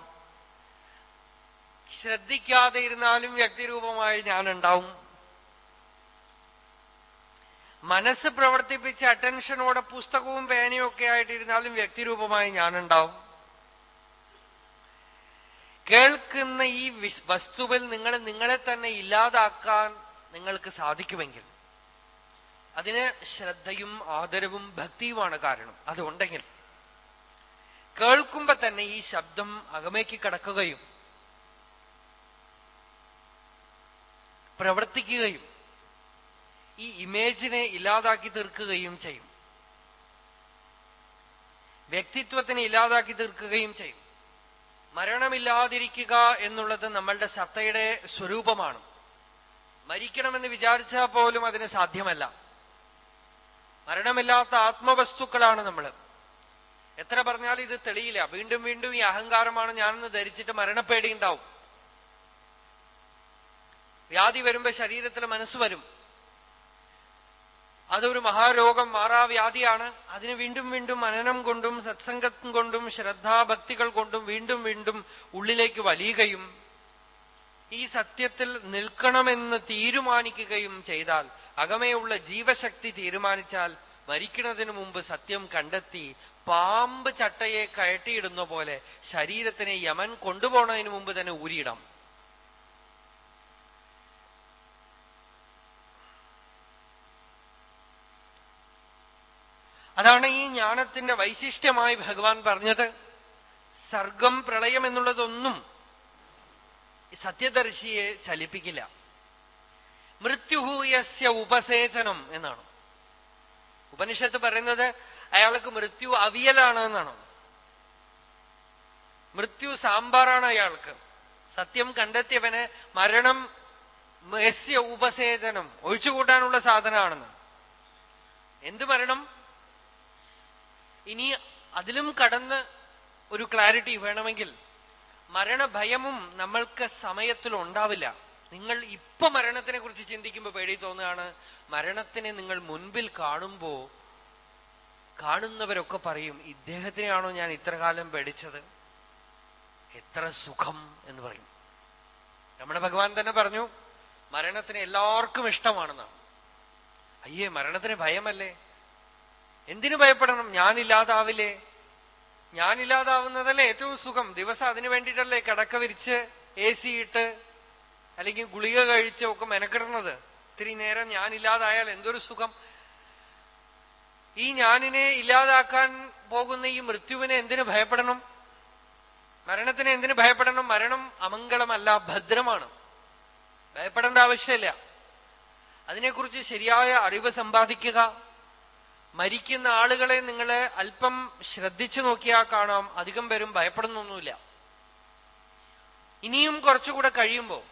ശ്രദ്ധിക്കാതെ ഇരുന്നാലും വ്യക്തിരൂപമായി ഞാൻ ഉണ്ടാവും മനസ്സ് പ്രവർത്തിപ്പിച്ച് അറ്റൻഷനോടെ പുസ്തകവും പേനയും ഒക്കെ ആയിട്ടിരുന്നാലും വ്യക്തിരൂപമായി ഞാനുണ്ടാവും. കേൾക്കുന്ന ഈ വസ്തുവിൽ നിങ്ങൾ നിങ്ങളെ തന്നെ ഇല്ലാതാക്കാൻ നിങ്ങൾക്ക് സാധിക്കുമെങ്കിൽ അതിന് ശ്രദ്ധയും ആദരവും ഭക്തിയുമാണ് കാരണം. അതുണ്ടെങ്കിൽ കേൾക്കുമ്പോ തന്നെ ഈ ശബ്ദം അകമേക്ക് കിടക്കുകയും പ്രവർത്തിക്കുകയും ഈ ഇമേജിനെ ഇല്ലാതാക്കി തീർക്കുകയും ചെയ്യും. വ്യക്തിത്വത്തിനെ ഇല്ലാതാക്കി തീർക്കുകയും ചെയ്യും. മരണമില്ലാതിരിക്കുക എന്നുള്ളത് നമ്മളുടെ സത്തയുടെ സ്വരൂപമാണ്. മരിക്കണമെന്ന് വിചാരിച്ചാൽ പോലും അതിന് സാധ്യമല്ല. മരണമില്ലാത്ത ആത്മവസ്തുക്കളാണ് നമ്മൾ. എത്ര പറഞ്ഞാലും ഇത് തെളിയില്ല. വീണ്ടും വീണ്ടും ഈ അഹങ്കാരമാണ് ഞാനെന്ന് ധരിച്ചിട്ട് മരണപ്പേടി ഉണ്ടാവും. വ്യാധി വരുമ്പോ ശരീരത്തിൽ മനസ്സ് വരും. അതൊരു മഹാരോഗം മാറാവ്യാധിയാണ്. അതിന് വീണ്ടും വീണ്ടും മനനം കൊണ്ടും സത്സംഗം കൊണ്ടും ശ്രദ്ധാഭക്തികൾ കൊണ്ടും വീണ്ടും വീണ്ടും ഉള്ളിലേക്ക് വലിയുകയും ഈ സത്യത്തിൽ നിൽക്കണമെന്ന് തീരുമാനിക്കുകയും ചെയ്താൽ അകമയുള്ള ജീവശക്തി തീരുമാനിച്ചാൽ മരിക്കുന്നതിന് മുമ്പ് സത്യം കണ്ടെത്തി പാമ്പ് ചട്ടയെ കയറ്റിയിടുന്ന പോലെ ശരീരത്തിനെ യമൻ കൊണ്ടുപോകുന്നതിന് മുമ്പ് തന്നെ ഊരിയിടാം. അതാണ് ഈ ജ്ഞാനത്തിന്റെ വൈശിഷ്ട്യമായി ഭഗവാൻ പറഞ്ഞത്. സർഗം പ്രളയം എന്നുള്ളതൊന്നും സത്യദർശിയെ ചലിപ്പിക്കില്ല. മൃത്യുഹൂയസ്യ ഉപസേചനം എന്നാണ്. ഉപനിഷത്ത് പറയുന്നത് അയാൾക്ക് മൃത്യു അവിയലാണ് എന്നാണ്. മൃത്യു സാമ്പാറാണ് അയാൾക്ക്. സത്യം കണ്ടെത്തിയവന് മരണം യസ്യ ഉപസേചനം ഒഴിച്ചുകൂട്ടാനുള്ള സാധനമാണെന്ന്. എന്ത് മരണം? ഇനി അതിലും കടന്ന് ഒരു ക്ലാരിറ്റി വേണമെങ്കിൽ മരണഭയമും നമ്മൾക്ക് സമയത്തിൽ ഉണ്ടാവില്ല. നിങ്ങൾ ഇപ്പൊ മരണത്തിനെ കുറിച്ച് ചിന്തിക്കുമ്പോൾ പേടി തോന്നുകയാണ്. മരണത്തിനെ നിങ്ങൾ മുൻപിൽ കാണുമ്പോ കാണുന്നവരൊക്കെ പറയും ഇദ്ദേഹത്തിനെയാണോ ഞാൻ ഇത്ര കാലം പേടിച്ചത്? എത്ര സുഖം എന്ന് പറയും. നമ്മുടെ ഭഗവാൻ തന്നെ പറഞ്ഞു മരണത്തിന് എല്ലാവർക്കും ഇഷ്ടമാണെന്നാണ്. അയ്യേ മരണത്തിന് ഭയമല്ലേ? എന്തിനു ഭയപ്പെടണം? ഞാനില്ലാതാവില്ലേ? ഞാനില്ലാതാവുന്നതല്ലേ ഏറ്റവും സുഖം. ദിവസം അതിനു വേണ്ടിയിട്ടല്ലേ കിടക്ക വിരിച്ച് എ സി ഇട്ട് അല്ലെങ്കിൽ ഗുളിക കഴിച്ച് ഒക്കെ മെനക്കിടുന്നത് ഇത്തിരി നേരം ഞാനില്ലാതായാൽ എന്തൊരു സുഖം? ഈ ഞാനിനെ ഇല്ലാതാക്കാൻ പോകുന്ന ഈ മൃത്യുവിനെ എന്തിനു ഭയപ്പെടണം? മരണത്തിന് എന്തിനു ഭയപ്പെടണം? മരണം അമംഗളമല്ല ഭദ്രമാണ്. ഭയപ്പെടേണ്ട ആവശ്യമില്ല. അതിനെക്കുറിച്ച് ശരിയായ അറിവ് സമ്പാദിക്കുക. മരിക്കുന്ന ആളുകളെ നിങ്ങൾ അല്പം ശ്രദ്ധിച്ചു നോക്കിയാൽ കാണാം. അധികം പേരും ഭയപ്പെടുന്നൊന്നുമില്ല. ഇനിയും കുറച്ചുകൂടെ കഴിയുമ്പോ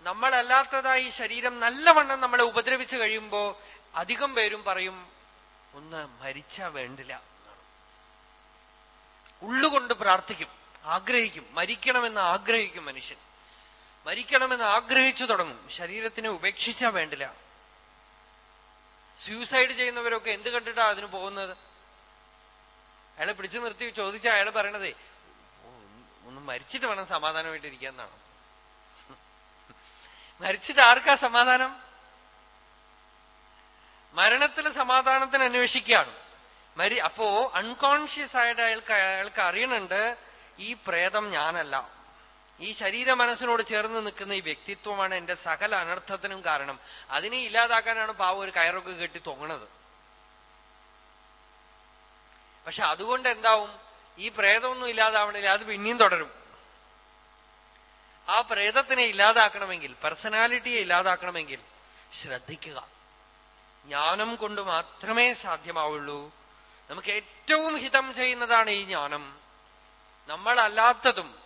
നമ്മളല്ലാത്തതായി ശരീരം നല്ലവണ്ണം നമ്മളെ ഉപദ്രവിച്ചു കഴിയുമ്പോൾ അധികം പേരും പറയും ഒന്ന് മരിച്ച വേണ്ടില്ല. ഉള്ളുകൊണ്ട് പ്രാർത്ഥിക്കും ആഗ്രഹിക്കും. മരിക്കണമെന്ന് ആഗ്രഹിക്കും മനുഷ്യൻ. മരിക്കണമെന്ന് ആഗ്രഹിച്ചു തുടങ്ങും. ശരീരത്തിനെ ഉപേക്ഷിച്ചാ വേണ്ടില്ല. സൂസൈഡ് ചെയ്യുന്നവരൊക്കെ എന്ത് കണ്ടിട്ടാ അതിന് പോകുന്നത്? അയാളെ പിടിച്ചു നിർത്തി ചോദിച്ച അയാൾ പറയണതേ ഒന്ന് മരിച്ചിട്ട് വേണം സമാധാനമായിട്ട് ഇരിക്കാന്നാണ് മരിച്ചിട്ട് ആർക്കാ സമാധാനം? മരണത്തിലെ സമാധാനത്തിന് അന്വേഷിക്കുകയാണ്. മരി അപ്പോ അൺകോൺഷ്യസ് ആയിട്ട് അയാൾക്ക് അയാൾക്ക് അറിയണുണ്ട് ഈ പ്രേതം ഞാനല്ല. ഈ ശരീര മനസ്സിനോട് ചേർന്ന് നിൽക്കുന്ന ഈ വ്യക്തിത്വമാണ് എന്റെ സകല അനർത്ഥത്തിനും കാരണം. അതിനെ ഇല്ലാതാക്കാനാണ് പാവം ഒരു കയറൊക്കെ കെട്ടി തൊങ്ങണത്. പക്ഷെ അതുകൊണ്ട് എന്താവും? ഈ പ്രേതമൊന്നും ഇല്ലാതാവണില്ല അത് പിന്നെയും തുടരും. ആ പ്രേതത്തിനെ ഇല്ലാതാക്കണമെങ്കിൽ പേഴ്സണാലിറ്റിയെ ഇല്ലാതാക്കണമെങ്കിൽ ശ്രദ്ധിക്കുക. ജ്ഞാനം കൊണ്ട് മാത്രമേ സാധ്യമാവുള്ളൂ. നമുക്ക് ഏറ്റവും ഹിതം ചെയ്യുന്നതാണ് ഈ ജ്ഞാനം. നമ്മളല്ലാത്തതും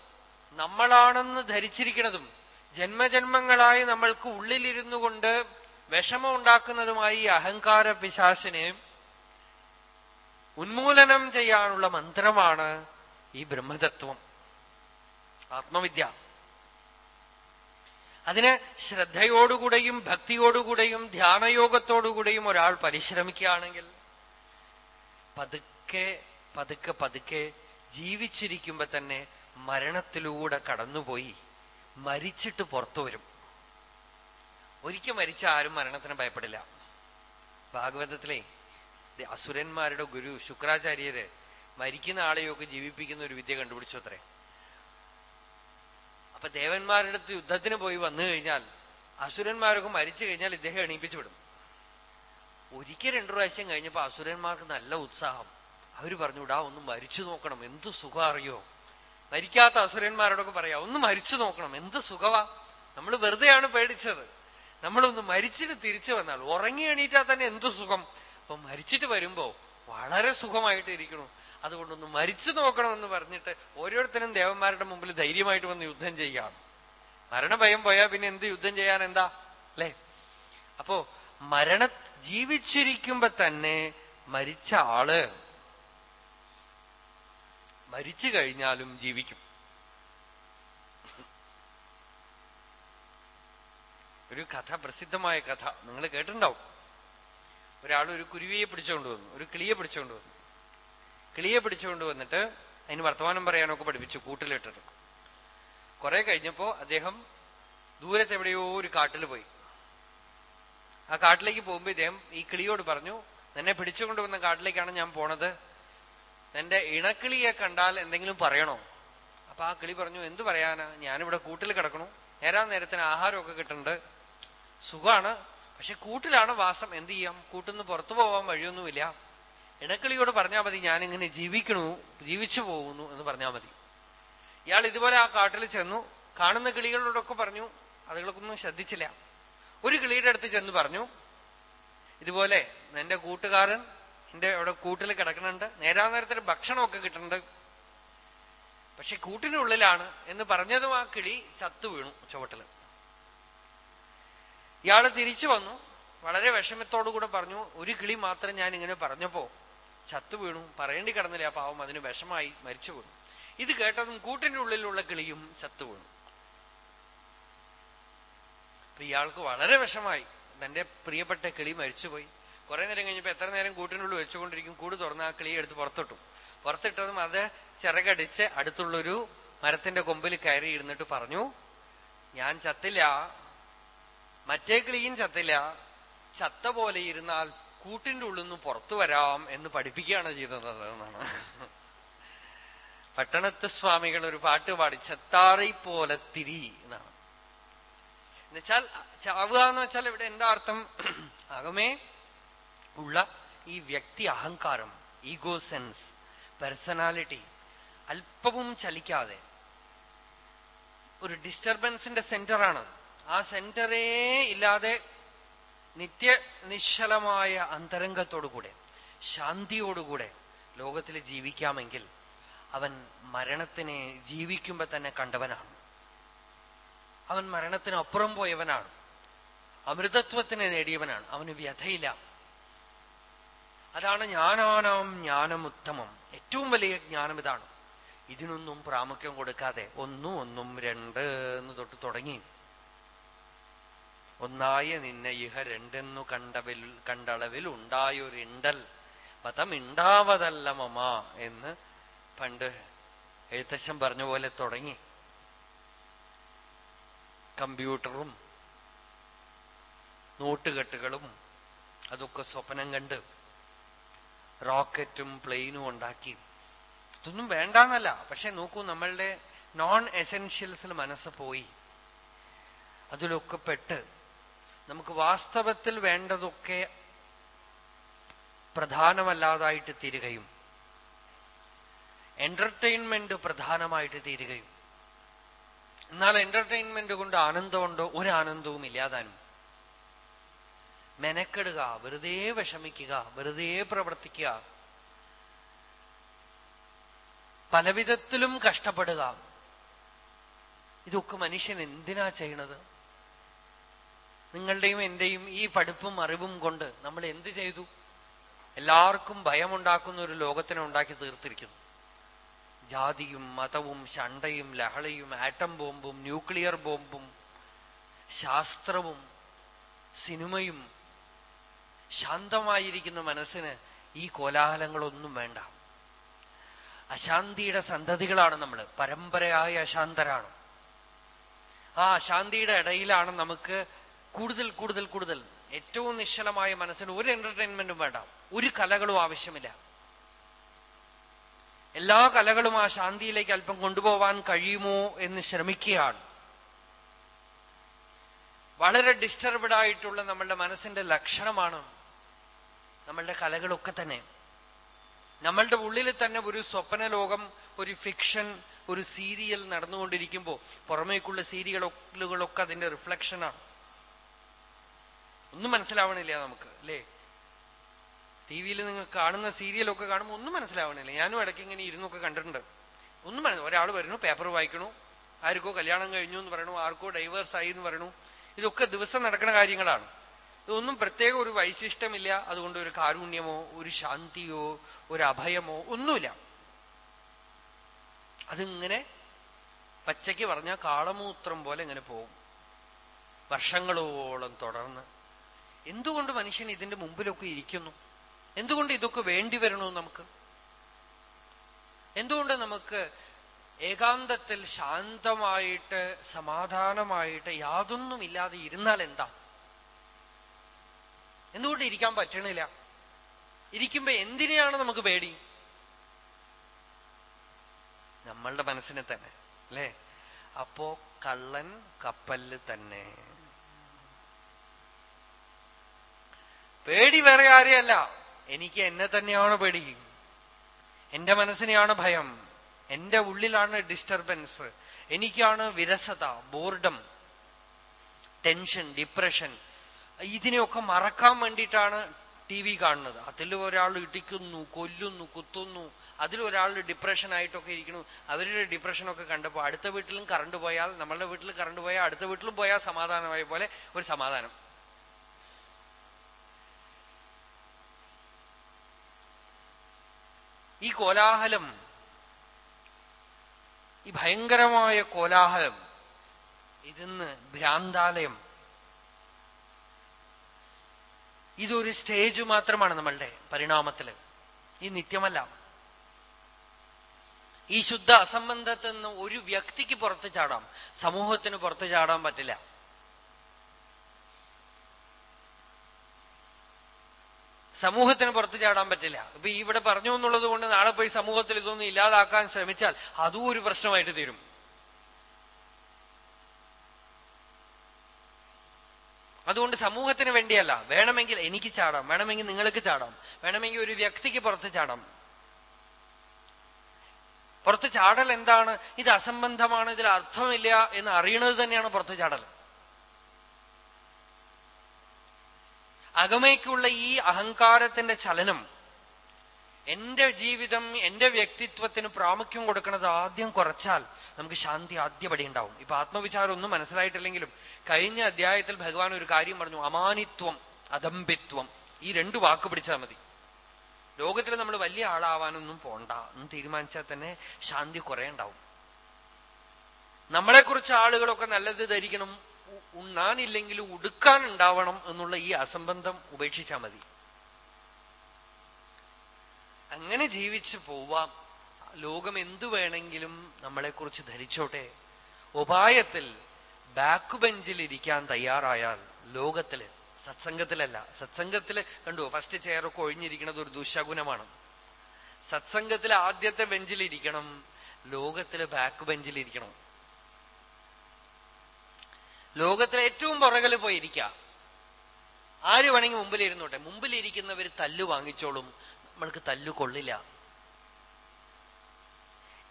നമ്മളാണെന്ന് ധരിച്ചിരിക്കുന്നതും ജന്മജന്മങ്ങളായി നമ്മൾക്ക് ഉള്ളിലിരുന്നു കൊണ്ട് വിഷമം ഉണ്ടാക്കുന്നതുമായി അഹങ്കാര പിശാസിനെ ഉന്മൂലനം ചെയ്യാനുള്ള മന്ത്രമാണ് ഈ ബ്രഹ്മതത്വം. ആത്മവിദ്യ. അതിന് ശ്രദ്ധയോടുകൂടെയും ഭക്തിയോടുകൂടെയും ധ്യാനയോഗത്തോടുകൂടെയും ഒരാൾ പരിശ്രമിക്കുകയാണെങ്കിൽ പതുക്കെ പതുക്കെ പതുക്കെ ജീവിച്ചിരിക്കുമ്പോ തന്നെ മരണത്തിലൂടെ കടന്നുപോയി മരിച്ചിട്ട് പുറത്തു വരും. ഒരിക്കൽ മരിച്ച ആരും മരണത്തിന് ഭയപ്പെടില്ല. ഭാഗവതത്തിലെ അസുരന്മാരുടെ ഗുരു ശുക്രാചാര്യര് മരിക്കുന്ന ആളെയൊക്കെ ജീവിപ്പിക്കുന്ന ഒരു വിദ്യ കണ്ടുപിടിച്ചു അത്രേ. അപ്പൊ ദേവന്മാരുടെ യുദ്ധത്തിന് പോയി വന്നു കഴിഞ്ഞാൽ അസുരന്മാരൊക്കെ മരിച്ചു കഴിഞ്ഞാൽ ഇദ്ദേഹം എണീപ്പിച്ചു വിടും. ഒരിക്കൽ രണ്ടു പ്രാവശ്യം കഴിഞ്ഞപ്പോ അസുരന്മാർക്ക് നല്ല ഉത്സാഹം. അവർ പറഞ്ഞു ഇടാ ഒന്ന് മരിച്ചു നോക്കണം. എന്തു സുഖം അറിയോ? മരിക്കാത്ത അസുരന്മാരോടൊക്കെ പറയാം ഒന്ന് മരിച്ചു നോക്കണം എന്ത് സുഖവാ? നമ്മൾ വെറുതെയാണ് പേടിച്ചത്. നമ്മളൊന്ന് മരിച്ചിട്ട് തിരിച്ചു വന്നാൽ ഉറങ്ങി എണീറ്റാൽ തന്നെ എന്ത് സുഖം? അപ്പൊ മരിച്ചിട്ട് വരുമ്പോ വളരെ സുഖമായിട്ട് ഇരിക്കണു. അതുകൊണ്ടൊന്ന് മരിച്ചു നോക്കണം എന്ന് പറഞ്ഞിട്ട് ഓരോരുത്തരും ദേവന്മാരുടെ മുമ്പിൽ ധൈര്യമായിട്ട് വന്ന് യുദ്ധം ചെയ്യാം മരണഭയം പോയാൽ പിന്നെ എന്ത് യുദ്ധം ചെയ്യാൻ എന്താ? അല്ലേ? അപ്പോ മരണ ജീവിച്ചിരിക്കുമ്പോ തന്നെ മരിച്ച ആൾ മരിച്ചു കഴിഞ്ഞാലും ജീവിക്കും. ഒരു കഥ പ്രസിദ്ധമായ കഥ. നിങ്ങൾ കേട്ടിട്ടുണ്ടാവും. ഒരാൾ ഒരു കുരുവിയെ പിടിച്ചുകൊണ്ട് വന്നു. ഒരു കിളിയെ പിടിച്ചുകൊണ്ട് വന്നു. കിളിയെ പിടിച്ചുകൊണ്ട് വന്നിട്ട് അതിന് വർത്തമാനം പറയാനൊക്കെ പഠിപ്പിച്ചു കൂട്ടിലിട്ടിട്ട്. കുറെ കഴിഞ്ഞപ്പോ അദ്ദേഹം ദൂരത്തെവിടെയോ ഒരു കാട്ടിൽ പോയി. ആ കാട്ടിലേക്ക് പോകുമ്പോ ഇദ്ദേഹം ഈ കിളിയോട് പറഞ്ഞു നിന്നെ പിടിച്ചുകൊണ്ട് വന്ന കാട്ടിലേക്കാണ് ഞാൻ പോണത്. എന്റെ ഇണക്കിളിയെ കണ്ടാൽ എന്തെങ്കിലും പറയണോ? അപ്പൊ ആ കിളി പറഞ്ഞു എന്തു പറയാനാ? ഞാനിവിടെ കൂട്ടിൽ കിടക്കണു. നേരാ നേരത്തിന് ആഹാരമൊക്കെ കിട്ടുന്നുണ്ട് സുഖമാണ് പക്ഷെ കൂട്ടിലാണ് വാസം. എന്ത് ചെയ്യാം? കൂട്ടിന്ന് പുറത്തു പോവാൻ വഴിയൊന്നുമില്ല. ഇണക്കിളിയോട് പറഞ്ഞാൽ മതി ഞാനിങ്ങനെ ജീവിക്കണു ജീവിച്ചു പോകുന്നു എന്ന് പറഞ്ഞാൽ മതി. ഇയാൾ ഇതുപോലെ ആ കാട്ടിൽ ചെന്നു. കാണുന്ന കിളികളോടൊക്കെ പറഞ്ഞു. അതുകൾക്കൊന്നും ശ്രദ്ധിച്ചില്ല. ഒരു കിളിയുടെ അടുത്ത് ചെന്ന് പറഞ്ഞു ഇതുപോലെ നിന്റെ കൂട്ടുകാരൻ എന്റെ അവിടെ കൂട്ടിൽ കിടക്കുന്നുണ്ട്. നേരാ നേരത്തിന് ഭക്ഷണമൊക്കെ കിട്ടുന്നുണ്ട്. പക്ഷെ കൂട്ടിനുള്ളിലാണ് എന്ന് പറഞ്ഞതും ആ കിളി ചത്തു വീണു ചുവട്ടിൽ ഇയാൾ തിരിച്ചു വന്നു. വളരെ വിഷമത്തോടുകൂടെ പറഞ്ഞു ഒരു കിളി മാത്രം ഞാൻ ഇങ്ങനെ പറഞ്ഞപ്പോ ചത്തു വീണു. പറയേണ്ടി കിടന്നില്ല. ആ പാവം അതിന് വിഷമായി മരിച്ചു വീണു. ഇത് കേട്ടതും കൂട്ടിനുള്ളിലുള്ള കിളിയും ചത്തു വീണു. ഇയാൾക്ക് വളരെ വിഷമായി. തന്റെ പ്രിയപ്പെട്ട കിളി മരിച്ചുപോയി. കുറെ നേരം കഴിഞ്ഞപ്പോ എത്ര നേരം കൂട്ടിനുള്ളിൽ വെച്ചുകൊണ്ടിരിക്കും കൂട് തുറന്ന് ആ കിളിയെ എടുത്ത് പുറത്തിട്ടു. പുറത്തിട്ടതും അത് ചിറകടിച്ച് അടുത്തുള്ളൊരു മരത്തിന്റെ കൊമ്പിൽ കയറി ഇരുന്നിട്ട് പറഞ്ഞു ഞാൻ ചത്തില്ല. മറ്റേ കിളിയും ചത്തില്ല. ചത്ത പോലെ ഇരുന്നാൽ കൂട്ടിന്റെ ഉള്ളിൽ നിന്ന് പുറത്തു വരാം എന്ന് പഠിപ്പിക്കുകയാണ് ചെയ്തത്. എന്നാണ് പട്ടണത്ത് സ്വാമികൾ ഒരു പാട്ട് പാടി ചത്താറി പോലെ തിരി എന്നാണ്. എന്നുവെച്ചാൽ ചാവുക എന്ന് വെച്ചാൽ ഇവിടെ എന്താ അർത്ഥം? അകമേ ഉള്ള ഈ വ്യക്തി അഹങ്കാരം ഈഗോ സെൻസ് പേഴ്സണാലിറ്റി അല്പവും ചലിക്കാതെ. ഒരു ഡിസ്റ്റർബൻസിന്റെ സെന്ററാണ് ആ സെന്ററേ ഇല്ലാതെ നിത്യ നിശ്ചലമായ അന്തരംഗത്തോടുകൂടെ ശാന്തിയോടുകൂടെ ലോകത്തിൽ ജീവിക്കാമെങ്കിൽ അവൻ മരണത്തിനെ ജീവിക്കുമ്പോ തന്നെ കണ്ടവനാണ്. അവൻ മരണത്തിനപ്പുറം പോയവനാണ്. അമൃതത്വത്തിനെ നേടിയവനാണ്. അവന് വ്യഥയില്ല. അതാണ് ജ്ഞാനാനാം ജ്ഞാനമുത്തമം. ഏറ്റവും വലിയ ജ്ഞാനം ഇതാണ്. ഇതിനൊന്നും പ്രാമുഖ്യം കൊടുക്കാതെ ഒന്നും ഒന്നും രണ്ട് എന്ന് തൊട്ട് തുടങ്ങി. ഒന്നായ നിന്നെ ഇഹ രണ്ടെന്നു കണ്ടവിൽ കണ്ടളവിൽ ഉണ്ടായൊരിണ്ടൽ. പതമിണ്ടാവതല്ല മമ എന്ന് പണ്ട് എഴുത്തച്ഛൻ പറഞ്ഞ പോലെ തുടങ്ങി. കമ്പ്യൂട്ടറും നോട്ടുകെട്ടുകളും അതൊക്കെ സ്വപ്നം കണ്ട് റോക്കറ്റും പ്ലെയിനും ഉണ്ടാക്കി. ഇതൊന്നും വേണ്ടാന്നല്ല. പക്ഷെ നോക്കൂ നമ്മളുടെ നോൺ എസെൻഷ്യൽസിൽ മനസ്സ് പോയി. അതിലൊക്കെ പെട്ട് നമുക്ക് വാസ്തവത്തിൽ വേണ്ടതൊക്കെ പ്രധാനമല്ലാതായിട്ട് തീരുകയും എന്റർടൈൻമെന്റ് പ്രധാനമായിട്ട് തീരുകയും. എന്നാൽ എന്റർടൈൻമെന്റ് കൊണ്ട് ആനന്ദമുണ്ടോ? ഒരു ആനന്ദവും ഇല്ലാതാനും മെനക്കെടുക വെറുതെ വിഷമിക്കുക വെറുതെ പ്രവർത്തിക്കുക. പലവിധത്തിലും കഷ്ടപ്പെടുക. ഇതൊക്കെ മനുഷ്യൻ എന്തിനാ ചെയ്യണത്? നിങ്ങളുടെയും എന്റെയും ഈ പഠിപ്പും അറിവും കൊണ്ട് നമ്മൾ എന്ത് ചെയ്തു? എല്ലാവർക്കും ഭയമുണ്ടാക്കുന്ന ഒരു ലോകത്തിനെ ഉണ്ടാക്കി തീർത്തിരിക്കുന്നു. ജാതിയും മതവും ശണ്ടയും ലഹളയും ആറ്റം ബോംബും ന്യൂക്ലിയർ ബോംബും ശാസ്ത്രവും സിനിമയും ശാന്തമായിരിക്കുന്ന മനസ്സിന് ഈ കോലാഹലങ്ങളൊന്നും വേണ്ട. അശാന്തിയുടെ സന്തതികളാണ് നമ്മൾ പരമ്പരയായ അശാന്തരാണ്. ആ അശാന്തിയുടെ ഇടയിലാണ് നമുക്ക് കൂടുതൽ കൂടുതൽ കൂടുതൽ ഏറ്റവും നിശ്ചലമായ മനസ്സിന് ഒരു എന്റർടൈൻമെന്റും വേണ്ട. ഒരു കലകളും ആവശ്യമില്ല. എല്ലാ കലകളും ആ ശാന്തിയിലേക്ക് അല്പം കൊണ്ടുപോവാൻ കഴിയുമോ എന്ന് ശ്രമിക്കുകയാണ്. വളരെ ഡിസ്റ്റർബ്ഡ് ആയിട്ടുള്ള നമ്മളുടെ മനസ്സിന്റെ ലക്ഷണമാണ് നമ്മളുടെ കലകളൊക്കെ തന്നെ. നമ്മളുടെ ഉള്ളിൽ തന്നെ ഒരു സ്വപ്ന ലോകം ഒരു ഫിക്ഷൻ ഒരു സീരിയൽ നടന്നുകൊണ്ടിരിക്കുമ്പോൾ പുറമേക്കുള്ള സീരിയലുകളൊക്കെ അതിന്റെ റിഫ്ലക്ഷനാണ് ഒന്നും മനസ്സിലാവണില്ല നമുക്ക് അല്ലേ? ടി വിയിൽ നിങ്ങൾ കാണുന്ന സീരിയലൊക്കെ കാണുമ്പോൾ ഒന്നും മനസ്സിലാവണില്ല. ഞാനും ഇടയ്ക്ക് ഇങ്ങനെ ഇരുന്നൊക്കെ കണ്ടിട്ടുണ്ട്. ഒന്നും മനസ്സിൽ ഒരാൾ വരുന്നു പേപ്പർ വായിക്കണു. ആർക്കോ കല്യാണം കഴിഞ്ഞു എന്ന് പറയണു ആർക്കോ ഡൈവേഴ്സ് ആയി എന്ന് പറയണു. ഇതൊക്കെ ദിവസം നടക്കുന്ന കാര്യങ്ങളാണ്. ഇതൊന്നും പ്രത്യേക ഒരു വൈശിഷ്ടമില്ല അതുകൊണ്ട് ഒരു കാരുണ്യമോ ഒരു ശാന്തിയോ ഒരു അഭയമോ ഒന്നുമില്ല. അതിങ്ങനെ പച്ചയ്ക്ക് പറഞ്ഞ കാളമൂത്രം പോലെ ഇങ്ങനെ പോകും. വർഷങ്ങളോളം തുടർന്ന്. എന്തുകൊണ്ട് മനുഷ്യൻ ഇതിന്റെ മുമ്പിലൊക്കെ ഇരിക്കുന്നു? എന്തുകൊണ്ട് ഇതൊക്കെ വേണ്ടി വരണോ നമുക്ക്? എന്തുകൊണ്ട് നമുക്ക് ഏകാന്തത്തിൽ ശാന്തമായിട്ട് സമാധാനമായിട്ട് യാതൊന്നുമില്ലാതെ ഇരുന്നാൽ എന്താ? എന്തുകൊണ്ട് ഇരിക്കാൻ പറ്റണില്ല? ഇരിക്കുമ്പോ എന്തിനെയാണ് നമുക്ക് പേടി? നമ്മളുടെ മനസ്സിനെ തന്നെ അല്ലേ? അപ്പോ കള്ളൻ കപ്പലിൽ തന്നെ. പേടി വേറെ ആരെയല്ല എനിക്ക് എന്നെ തന്നെയാണ് പേടി. എന്റെ മനസ്സിനെയാണ് ഭയം. എന്റെ ഉള്ളിലാണ് ഡിസ്റ്റർബൻസ് എനിക്കാണ് വിരസത ബോർഡം ടെൻഷൻ ഡിപ്രഷൻ ഇതിനെയൊക്കെ മറക്കാൻ വേണ്ടിയിട്ടാണ് ടി വി കാണുന്നത്. അതിൽ ഒരാൾ ഇടിക്കുന്നു കൊല്ലുന്നു കുത്തുന്നു. അതിൽ ഒരാൾ ഡിപ്രഷൻ ആയിട്ടൊക്കെ ഇരിക്കുന്നു. അവരുടെ ഡിപ്രഷനൊക്കെ കണ്ടപ്പോൾ അടുത്ത വീട്ടിലും കറണ്ട് പോയാൽ നമ്മളുടെ വീട്ടിൽ കറണ്ട് പോയാൽ അടുത്ത വീട്ടിലും പോയാൽ സമാധാനമായ പോലെ ഒരു സമാധാനം. ഈ കോലാഹലം ഈ ഭയങ്കരമായ കോലാഹലം ഇതിന്ന് ഭ്രാന്താലയം ഇതൊരു സ്റ്റേജ് മാത്രമാണ് നമ്മളുടെ പരിണാമത്തിൽ. ഈ നിത്യമല്ല. ഈ ശുദ്ധ അസംബന്ധത്തിൽ നിന്ന് ഒരു വ്യക്തിക്ക് പുറത്ത് ചാടാം സമൂഹത്തിന് പുറത്ത് ചാടാൻ പറ്റില്ല. സമൂഹത്തിന് പുറത്ത് ചാടാൻ പറ്റില്ല. ഇപ്പൊ ഇവിടെ പറഞ്ഞു എന്നുള്ളത് കൊണ്ട് നാളെ പോയി സമൂഹത്തിൽ ഇതൊന്നും ഇല്ലാതാക്കാൻ ശ്രമിച്ചാൽ അതും ഒരു പ്രശ്നമായിട്ട് തീരും. അതുകൊണ്ട് സമൂഹത്തിന് വേണ്ടിയല്ല. വേണമെങ്കിൽ എനിക്ക് ചാടാം. വേണമെങ്കിൽ നിങ്ങൾക്ക് ചാടാം. വേണമെങ്കിൽ ഒരു വ്യക്തിക്ക് പുറത്ത് ചാടാം. പുറത്ത് ചാടൽ എന്താണ്? ഇത് അസംബന്ധമാണ് ഇതിൽ അർത്ഥമില്ല എന്ന് അറിയണത് തന്നെയാണ് പുറത്ത് ചാടൽ. അകമയ്ക്കുള്ള ഈ അഹങ്കാരത്തിന്റെ ചലനം എന്റെ ജീവിതം എന്റെ വ്യക്തിത്വത്തിന് പ്രാമുഖ്യം കൊടുക്കുന്നത് ആദ്യം കുറച്ചാൽ നമുക്ക് ശാന്തി ആദ്യപടി ഉണ്ടാവും. ഇപ്പൊ ആത്മവിചാരം ഒന്നും മനസ്സിലായിട്ടില്ലെങ്കിലും കഴിഞ്ഞ അധ്യായത്തിൽ ഭഗവാൻ ഒരു കാര്യം പറഞ്ഞു അമാനിത്വം അദമ്പിത്വം ഈ രണ്ട് വാക്ക് പിടിച്ചാൽ മതി. ലോകത്തിൽ നമ്മൾ വലിയ ആളാവാനൊന്നും പോണ്ട. എന്ന് തീരുമാനിച്ചാൽ തന്നെ ശാന്തി കുറെ ഉണ്ടാവും. നമ്മളെക്കുറിച്ച് ആളുകളൊക്കെ നല്ലത് ധരിക്കണം ഉണ്ണാനില്ലെങ്കിലും ഉടുക്കാൻ ഉണ്ടാവണം എന്നുള്ള ഈ അസംബന്ധം ഉപേക്ഷിച്ചാൽ മതി. അങ്ങനെ ജീവിച്ചു പോവാം. ലോകം എന്തു വേണമെങ്കിലും നമ്മളെക്കുറിച്ച് ധരിച്ചോട്ടെ. ഉപായത്തിൽ ബാക്ക് ബെഞ്ചിൽ ഇരിക്കാൻ തയ്യാറായാൽ ലോകത്തിൽ സത്സംഗത്തിലല്ല സത്സംഗത്തിൽ കണ്ടു ഫസ്റ്റ് ചെയറൊക്കെ ഒഴിഞ്ഞിരിക്കുന്നത് ഒരു ദുശകുനമാണ്. സത്സംഗത്തിൽ ആദ്യത്തെ ബെഞ്ചിൽ ഇരിക്കണം ലോകത്തിൽ ബാക്ക് ബെഞ്ചിൽ ഇരിക്കണം. ലോകത്തിലെ ഏറ്റവും പുറകിൽ പോയി ഇരിക്കാം ആര് വേണമെങ്കിൽ മുമ്പിലിരുന്നോട്ടെ മുമ്പിലിരിക്കുന്നവർ തല്ലു വാങ്ങിച്ചോളും നമ്മൾക്ക് തല്ലു കൊള്ളില്ല.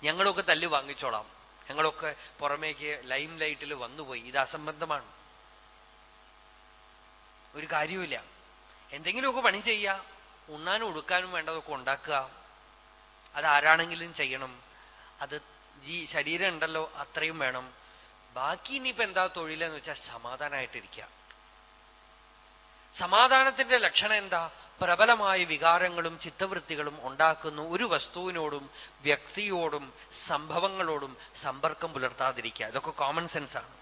ഞങ്ങളൊക്കെ തല്ലു വാങ്ങിച്ചോളാം. ഞങ്ങളൊക്കെ പുറമേക്ക് ലൈം ലൈറ്റിൽ വന്നുപോയി. ഇത് അസംബന്ധമാണ്. ഒരു കാര്യവുമില്ല. എന്തെങ്കിലുമൊക്കെ പണി ചെയ്യുക. ഉണ്ണാനും ഉടുക്കാനും വേണ്ടതൊക്കെ ഉണ്ടാക്കുക. അത് ആരാണെങ്കിലും ചെയ്യണം. അത് ജീ ശരീരം ഉണ്ടല്ലോ അത്രയും വേണം. ബാക്കി ഇനിയിപ്പോ എന്താ തൊഴിലെന്ന് വെച്ചാൽ സമാധാനമായിട്ടിരിക്കുക സമാധാനത്തിന്റെ ലക്ഷണം എന്താ? പ്രബലമായ വികാരങ്ങളും ചിത്തവൃത്തികളും ഉണ്ടാക്കുന്ന ഒരു വസ്തുവിനോടും വ്യക്തിയോടും സംഭവങ്ങളോടും സമ്പർക്കം പുലർത്താതിരിക്കുക. ഇതൊക്കെ കോമൺ സെൻസ് ആണ്.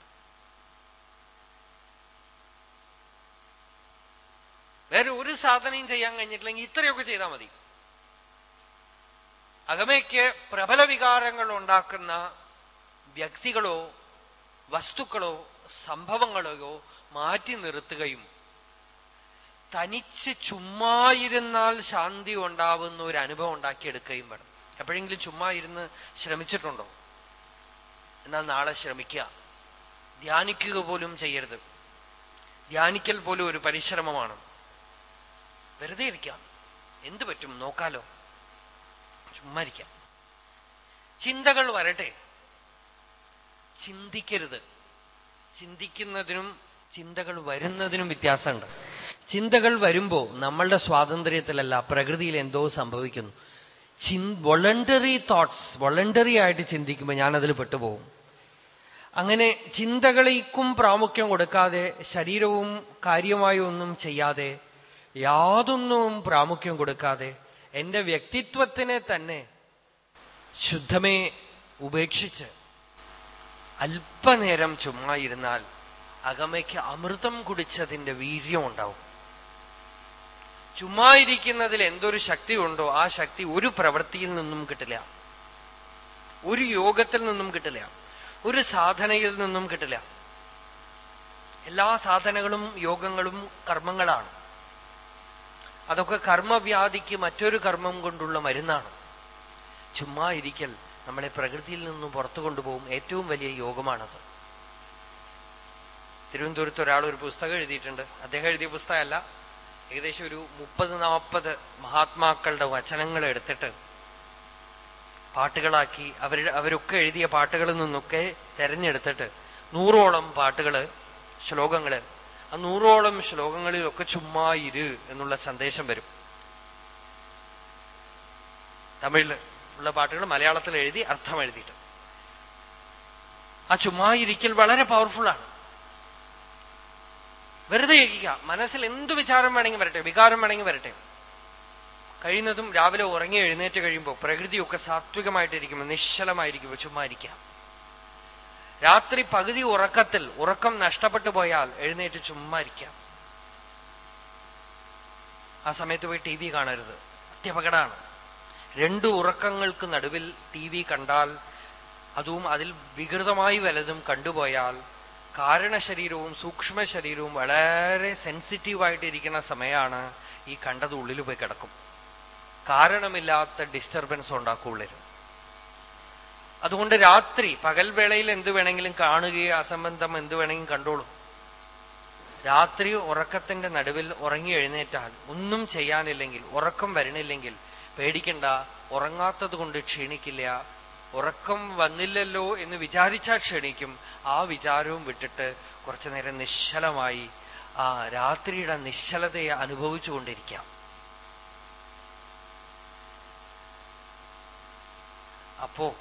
വേറെ ഒരു സാധനയും ചെയ്യാൻ കഴിഞ്ഞിട്ടില്ലെങ്കിൽ ഇത്രയൊക്കെ ചെയ്താൽ മതി. അകമയ്ക്ക് പ്രബല വികാരങ്ങൾ ഉണ്ടാക്കുന്ന വ്യക്തികളോ വസ്തുക്കളോ സംഭവങ്ങളെയോ മാറ്റി നിർത്തുകയും തനിച്ച് ചുമ്മായിരുന്നാൽ ശാന്തി ഉണ്ടാവുന്ന ഒരു അനുഭവം ഉണ്ടാക്കിയെടുക്കുകയും വേണം. എപ്പോഴെങ്കിലും ചുമ്മാ ഇരുന്ന് ശ്രമിച്ചിട്ടുണ്ടോ? എന്നാൽ നാളെ ശ്രമിക്കുക. ധ്യാനിക്കുക പോലും ചെയ്യരുത്. ധ്യാനിക്കൽ പോലും ഒരു പരിശ്രമമാണ്. വെറുതെ ഇരിക്കാം എന്തു പറ്റും? നോക്കാലോ. ചുമ്മാ ഇരിക്കാം ചിന്തകൾ വരട്ടെ. ചിന്തിക്കരുത്. ചിന്തിക്കുന്നതിനും ചിന്തകൾ വരുന്നതിനും വ്യത്യാസമുണ്ട്. ചിന്തകൾ വരുമ്പോ നമ്മളുടെ സ്വാതന്ത്ര്യത്തിലല്ല പ്രകൃതിയിൽ എന്തോ സംഭവിക്കുന്നു. വോളണ്ടറി തോട്ട്സ് വോളണ്ടറി ആയിട്ട് ചിന്തിക്കുമ്പോൾ ഞാനതിൽ പെട്ടുപോകും. അങ്ങനെ ചിന്തകളേക്കും പ്രാമുഖ്യം കൊടുക്കാതെ ശരീരവും കാര്യമായി ഒന്നും ചെയ്യാതെ യാതൊന്നും പ്രാമുഖ്യം കൊടുക്കാതെ എന്റെ വ്യക്തിത്വത്തിനെ തന്നെ ശുദ്ധമേ ഉപേക്ഷിച്ച് അല്പനേരം ചുമ്മാ ഇരുന്നാൽ അകമയ്ക്ക് അമൃതം കുടിച്ചതിന്റെ വീര്യം ഉണ്ടാവും. ചുമ്മാ ഇരിക്കുന്നതിൽ എന്തൊരു ശക്തി ഉണ്ടോ ആ ശക്തി ഒരു പ്രവൃത്തിയിൽ നിന്നും കിട്ടില്ല. ഒരു യോഗത്തിൽ നിന്നും കിട്ടില്ല. ഒരു സാധനയിൽ നിന്നും കിട്ടില്ല. എല്ലാ സാധനകളും യോഗങ്ങളും കർമ്മങ്ങളാണ്. അതൊക്കെ കർമ്മവ്യാധിക്ക് മറ്റൊരു കർമ്മം കൊണ്ടുള്ള മരുന്നാണ്. ചുമ്മാ ഇരിക്കൽ നമ്മളെ പ്രകൃതിയിൽ നിന്നും പുറത്തു കൊണ്ടുപോകും. ഏറ്റവും വലിയ യോഗമാണത്. തിരുവനന്തപുരത്ത് ഒരാൾ ഒരു പുസ്തകം എഴുതിയിട്ടുണ്ട്. അദ്ദേഹം എഴുതിയ പുസ്തകമല്ല. ഏകദേശം ഒരു മുപ്പത് നാൽപ്പത് മഹാത്മാക്കളുടെ വചനങ്ങൾ എടുത്തിട്ട് പാട്ടുകളാക്കി അവർ അവരൊക്കെ എഴുതിയ പാട്ടുകളിൽ നിന്നൊക്കെ തെരഞ്ഞെടുത്തിട്ട് നൂറോളം പാട്ടുകൾ ശ്ലോകങ്ങൾ. ആ നൂറോളം ശ്ലോകങ്ങളിലൊക്കെ ചുമ്മാ ഇരു എന്നുള്ള സന്ദേശം വരും. തമിഴിൽ ഉള്ള പാട്ടുകൾ മലയാളത്തിൽ എഴുതി അർത്ഥം എഴുതിയിട്ട്. ആ ചുമ്മാ ഇരിക്കൽ വളരെ പവർഫുൾ ആണ്. വെറുതെ ഇരിക്കുക. മനസ്സിൽ എന്ത് വിചാരം വേണമെങ്കിൽ വരട്ടെ വികാരം വേണമെങ്കിൽ വരട്ടെ. കഴിയുന്നതും രാവിലെ ഉറങ്ങി എഴുന്നേറ്റ് കഴിയുമ്പോൾ പ്രകൃതിയൊക്കെ സാത്വികമായിട്ടിരിക്കുമ്പോൾ നിശ്ചലമായിരിക്കുമ്പോൾ ചുമ്മാ ഇരിക്കാം രാത്രി പകുതി ഉറക്കത്തിൽ ഉറക്കം നഷ്ടപ്പെട്ടു പോയാൽ എഴുന്നേറ്റ് ചുമ്മാ ഇരിക്കാം ആ സമയത്ത് പോയി ടി വി കാണരുത്. അത്യപകടമാണ്. രണ്ടു ഉറക്കങ്ങൾക്ക് നടുവിൽ ടി കണ്ടാൽ അതും അതിൽ വികൃതമായി വലതും കണ്ടുപോയാൽ കാരണശരീരവും സൂക്ഷ്മ ശരീരവും വളരെ സെൻസിറ്റീവായിട്ടിരിക്കുന്ന സമയമാണ് ഈ കണ്ടത് ഉള്ളിൽ പോയി കിടക്കും. കാരണമില്ലാത്ത ഡിസ്റ്റർബൻസ് ഉണ്ടാക്കും ഉള്ളിൽ അതുകൊണ്ട് രാത്രി പകൽ വേളയിൽ എന്ത് വേണമെങ്കിലും കാണുകയോ അസംബന്ധം എന്ത് വേണമെങ്കിലും കണ്ടോളും. രാത്രി ഉറക്കത്തിന്റെ നടുവിൽ ഉറങ്ങി എഴുന്നേറ്റാൽ ഒന്നും ചെയ്യാനില്ലെങ്കിൽ ഉറക്കം വരണില്ലെങ്കിൽ പേടിക്കണ്ട ഉറങ്ങാത്തത് കൊണ്ട് ക്ഷീണിക്കില്ല ഉറക്കം വന്നില്ലല്ലോ എന്ന് വിചാരിച്ചാൽ ക്ഷണിക്കും. ആ വിചാരവും വിട്ടിട്ട് കുറച്ചു നേരം നിശ്ചലമായി ആ രാത്രിയുടെ നിശ്ചലതയെ അനുഭവിച്ചുകൊണ്ടിരിക്കാം അപ്പോ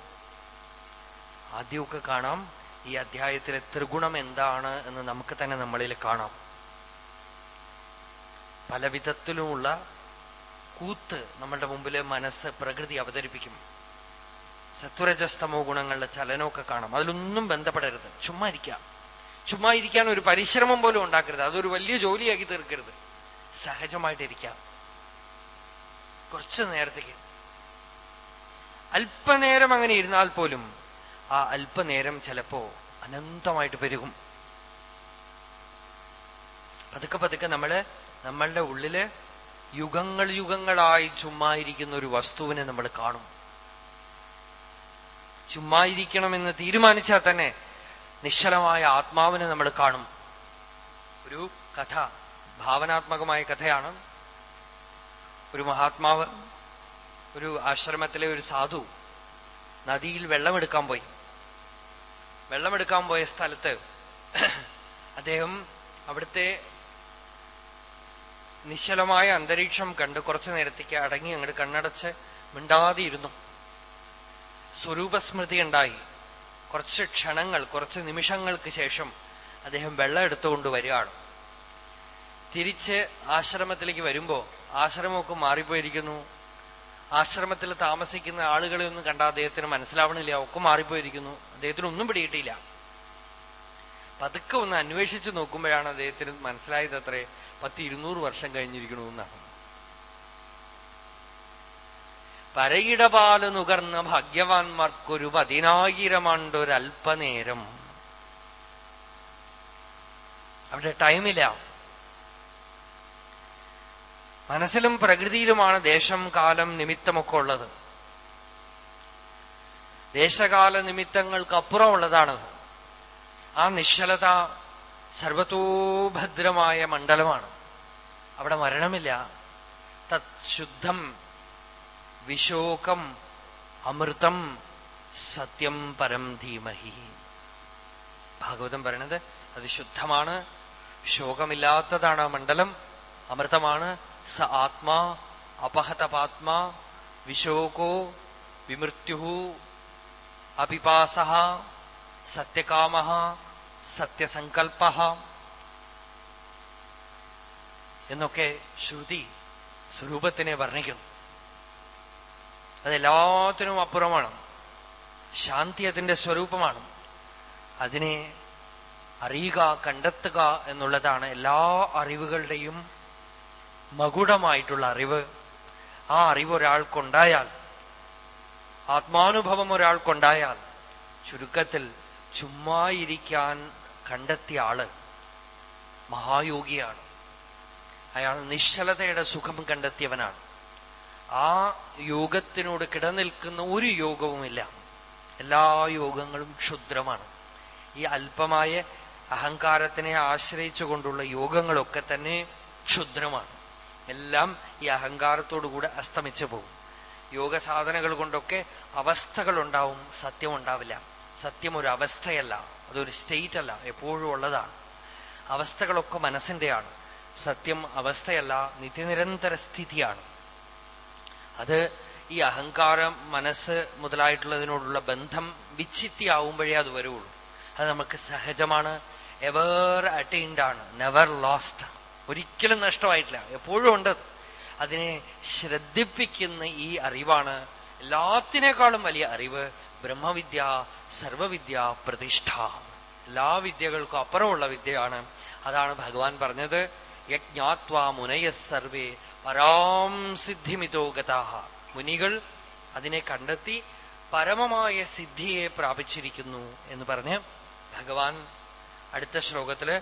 ആദ്യമൊക്കെ കാണാം ഈ അധ്യായത്തിലെ ത്രിഗുണം എന്താണ് എന്ന് നമുക്ക് തന്നെ നമ്മളിൽ കാണാം. പല വിധത്തിലുമുള്ള കൂത്ത് നമ്മളുടെ മുമ്പിൽ മനസ്സ് പ്രകൃതി അവതരിപ്പിക്കും. സത്വരജസ്തമോ ഗുണങ്ങളുടെ ചലനമൊക്കെ കാണാം. അതിലൊന്നും ബന്ധപ്പെടരുത്. ചുമ്മാ ഇരിക്കാം. ചുമ്മാ ഇരിക്കാൻ ഒരു പരിശ്രമം പോലും ഉണ്ടാക്കരുത്. അതൊരു വലിയ ജോലിയാക്കി തീർക്കരുത്. സഹജമായിട്ടിരിക്കാം കുറച്ചു നേരത്തേക്ക്. അല്പനേരം അങ്ങനെ ഇരുന്നാൽ പോലും ആ അല്പനേരം ചിലപ്പോ അനന്തമായിട്ട് പെരുകും. പതുക്കെ പതുക്കെ നമ്മൾ നമ്മളുടെ ഉള്ളിൽ യുഗങ്ങൾ യുഗങ്ങളായി ചുമ്മായിരിക്കുന്ന ഒരു വസ്തുവിനെ നമ്മൾ കാണും. ചുമ്മായിരിക്കണമെന്ന് തീരുമാനിച്ചാൽ തന്നെ നിശ്ചലമായ ആത്മാവിനെ നമ്മൾ കാണും. ഒരു കഥ ഭാവനാത്മകമായ കഥയാണ്. ഒരു മഹാത്മാവ് ഒരു ആശ്രമത്തിലെ ഒരു സാധു നദിയിൽ വെള്ളമെടുക്കാൻ പോയി. വെള്ളമെടുക്കാൻ പോയ സ്ഥലത്ത് അദ്ദേഹം അവിടുത്തെ നിശ്ചലമായ അന്തരീക്ഷം കണ്ട് കുറച്ചു നേരത്തേക്ക് അടങ്ങി അങ്ങോട്ട് കണ്ണടച്ച് മിണ്ടാതെ ഇരുന്നു സ്വരൂപസ്മൃതി ഉണ്ടായി. കുറച്ച് ക്ഷണങ്ങൾ കുറച്ച് നിമിഷങ്ങൾക്ക് ശേഷം അദ്ദേഹം വെള്ളം എടുത്തുകൊണ്ട് വരികയാണ്. തിരിച്ച് ആശ്രമത്തിലേക്ക് വരുമ്പോ ആശ്രമമൊക്കെ മാറിപ്പോയിരിക്കുന്നു. ആശ്രമത്തിൽ താമസിക്കുന്ന ആളുകളെ ഒന്നും കണ്ട അദ്ദേഹത്തിന് മനസ്സിലാവണില്ല. ഒക്കെ മാറിപ്പോയിരിക്കുന്നു. അദ്ദേഹത്തിന് ഒന്നും പിടിയിട്ടില്ല പതുക്കെ ഒന്ന് അന്വേഷിച്ചു നോക്കുമ്പോഴാണ് അദ്ദേഹത്തിന് മനസ്സിലായത് അത്രേ പത്ത് ഇരുന്നൂറ് വർഷം കഴിഞ്ഞിരിക്കണമെന്നാണ് പരയിടപാൽ നുകർന്ന ഭാഗ്യവാന്മാർക്കൊരു പതിനായിരമാണ്ടൊരൽപ്പനേരം അവിടെ ടൈമില്ല. മനസ്സിലും പ്രകൃതിയിലുമാണ് ദേശം കാലം നിമിത്തമൊക്കെ ഉള്ളത്. ദേശകാല നിമിത്തങ്ങൾക്കപ്പുറമുള്ളതാണ്. ആ നിശ്ചലത സർവത്തോഭദ്രമായ മണ്ഡലമാണ്. അവിടെ മരണമില്ല. തത് ശുദ്ധം. വിശോകം അമൃതം സത്യം പരം ധീമഹി. ഭാഗവതം പറയണത് അത് ശുദ്ധമാണ് ശോകമില്ലാത്തതാണ് ആ മണ്ഡലം അമൃതമാണ് സ ആത്മാ അപഹതപാത്മാ വിശോകോ വിമൃത്യു അപിപാസ സത്യകാമ സത്യസങ്കൽപ്പ എന്നൊക്കെ ശ്രുതി സ്വരൂപത്തിനെ വർണിക്കുന്നു. അതെല്ലാത്തിനും അപ്പുറമാണ്. ശാന്തി അതിന്റെ സ്വരൂപമാണ്. അതിനെ അറിയുക കണ്ടെത്തുക എന്നുള്ളതാണ് എല്ലാ അറിവുകളുടെയും മകുടമായിട്ടുള്ള അറിവ്. ആ അറിവ് ഒരാൾക്കുണ്ടായാൽ ആത്മാനുഭവം ഒരാൾക്കുണ്ടായാൽ ചുരുക്കത്തിൽ ചുമ്മായിരിക്കാൻ കണ്ടെത്തിയ ആൾ മഹായോഗിയാണ്. അയാൾ നിശ്ചലതയുടെ സുഖം കണ്ടെത്തിയവനാണ്. ആ യോഗത്തിനോട് കിടനിൽക്കുന്ന ഒരു യോഗവുമില്ല. എല്ലാ യോഗങ്ങളും ക്ഷുദ്രമാണ്. ഈ അല്പമായ അഹങ്കാരത്തിനെ ആശ്രയിച്ചുകൊണ്ടുള്ള യോഗങ്ങളൊക്കെ തന്നെ ക്ഷുദ്രമാണ്. എല്ലാം ഈ അഹങ്കാരത്തോടുകൂടെ അസ്തമിച്ചു പോകും. യോഗ സാധനകൾ കൊണ്ടൊക്കെ അവസ്ഥകൾ ഉണ്ടാവും സത്യം ഉണ്ടാവില്ല സത്യം ഒരു അവസ്ഥയല്ല. അതൊരു സ്റ്റേറ്റ് അല്ല എപ്പോഴും ഉള്ളതാണ്. അവസ്ഥകളൊക്കെ മനസ്സിന്റെയാണ്. സത്യം അവസ്ഥയല്ല. നിത്യനിരന്തര സ്ഥിതിയാണ്. അത് ഈ അഹങ്കാരം മനസ്സ് മുതലായിട്ടുള്ളതിനോടുള്ള ബന്ധം വിച്ഛിത്തി ആവുമ്പോഴേ അത് വരുള്ളൂ അത് നമുക്ക് സഹജമാണ്. എവർ അറ്റൈൻഡ് ആണ്. നെവർ ലോസ്റ്റ് ഒരിക്കലും നഷ്ടമായിട്ടില്ല. എപ്പോഴും ഉണ്ട് അതിനെ ശ്രദ്ധിപ്പിക്കുന്ന ഈ അറിവാണ് എല്ലാത്തിനേക്കാളും വലിയ അറിവ് ബ്രഹ്മവിദ്യ സർവവിദ്യ പ്രതിഷ്ഠ. എല്ലാ വിദ്യകൾക്കും അപ്പുറമുള്ള വിദ്യയാണ്. അതാണ് ഭഗവാൻ പറഞ്ഞത്. യജ്ഞാത്വാ മുനയ സർവേ പരാം സിദ്ധിമിതോ ഗതാഹ. മുനികൾ അതിനെ കണ്ടെത്തി പരമമായ സിദ്ധിയെ പ്രാപിച്ചിരിക്കുന്നു എന്ന് പറഞ്ഞ് ഭഗവാൻ അടുത്ത ശ്ലോകത്തിൽ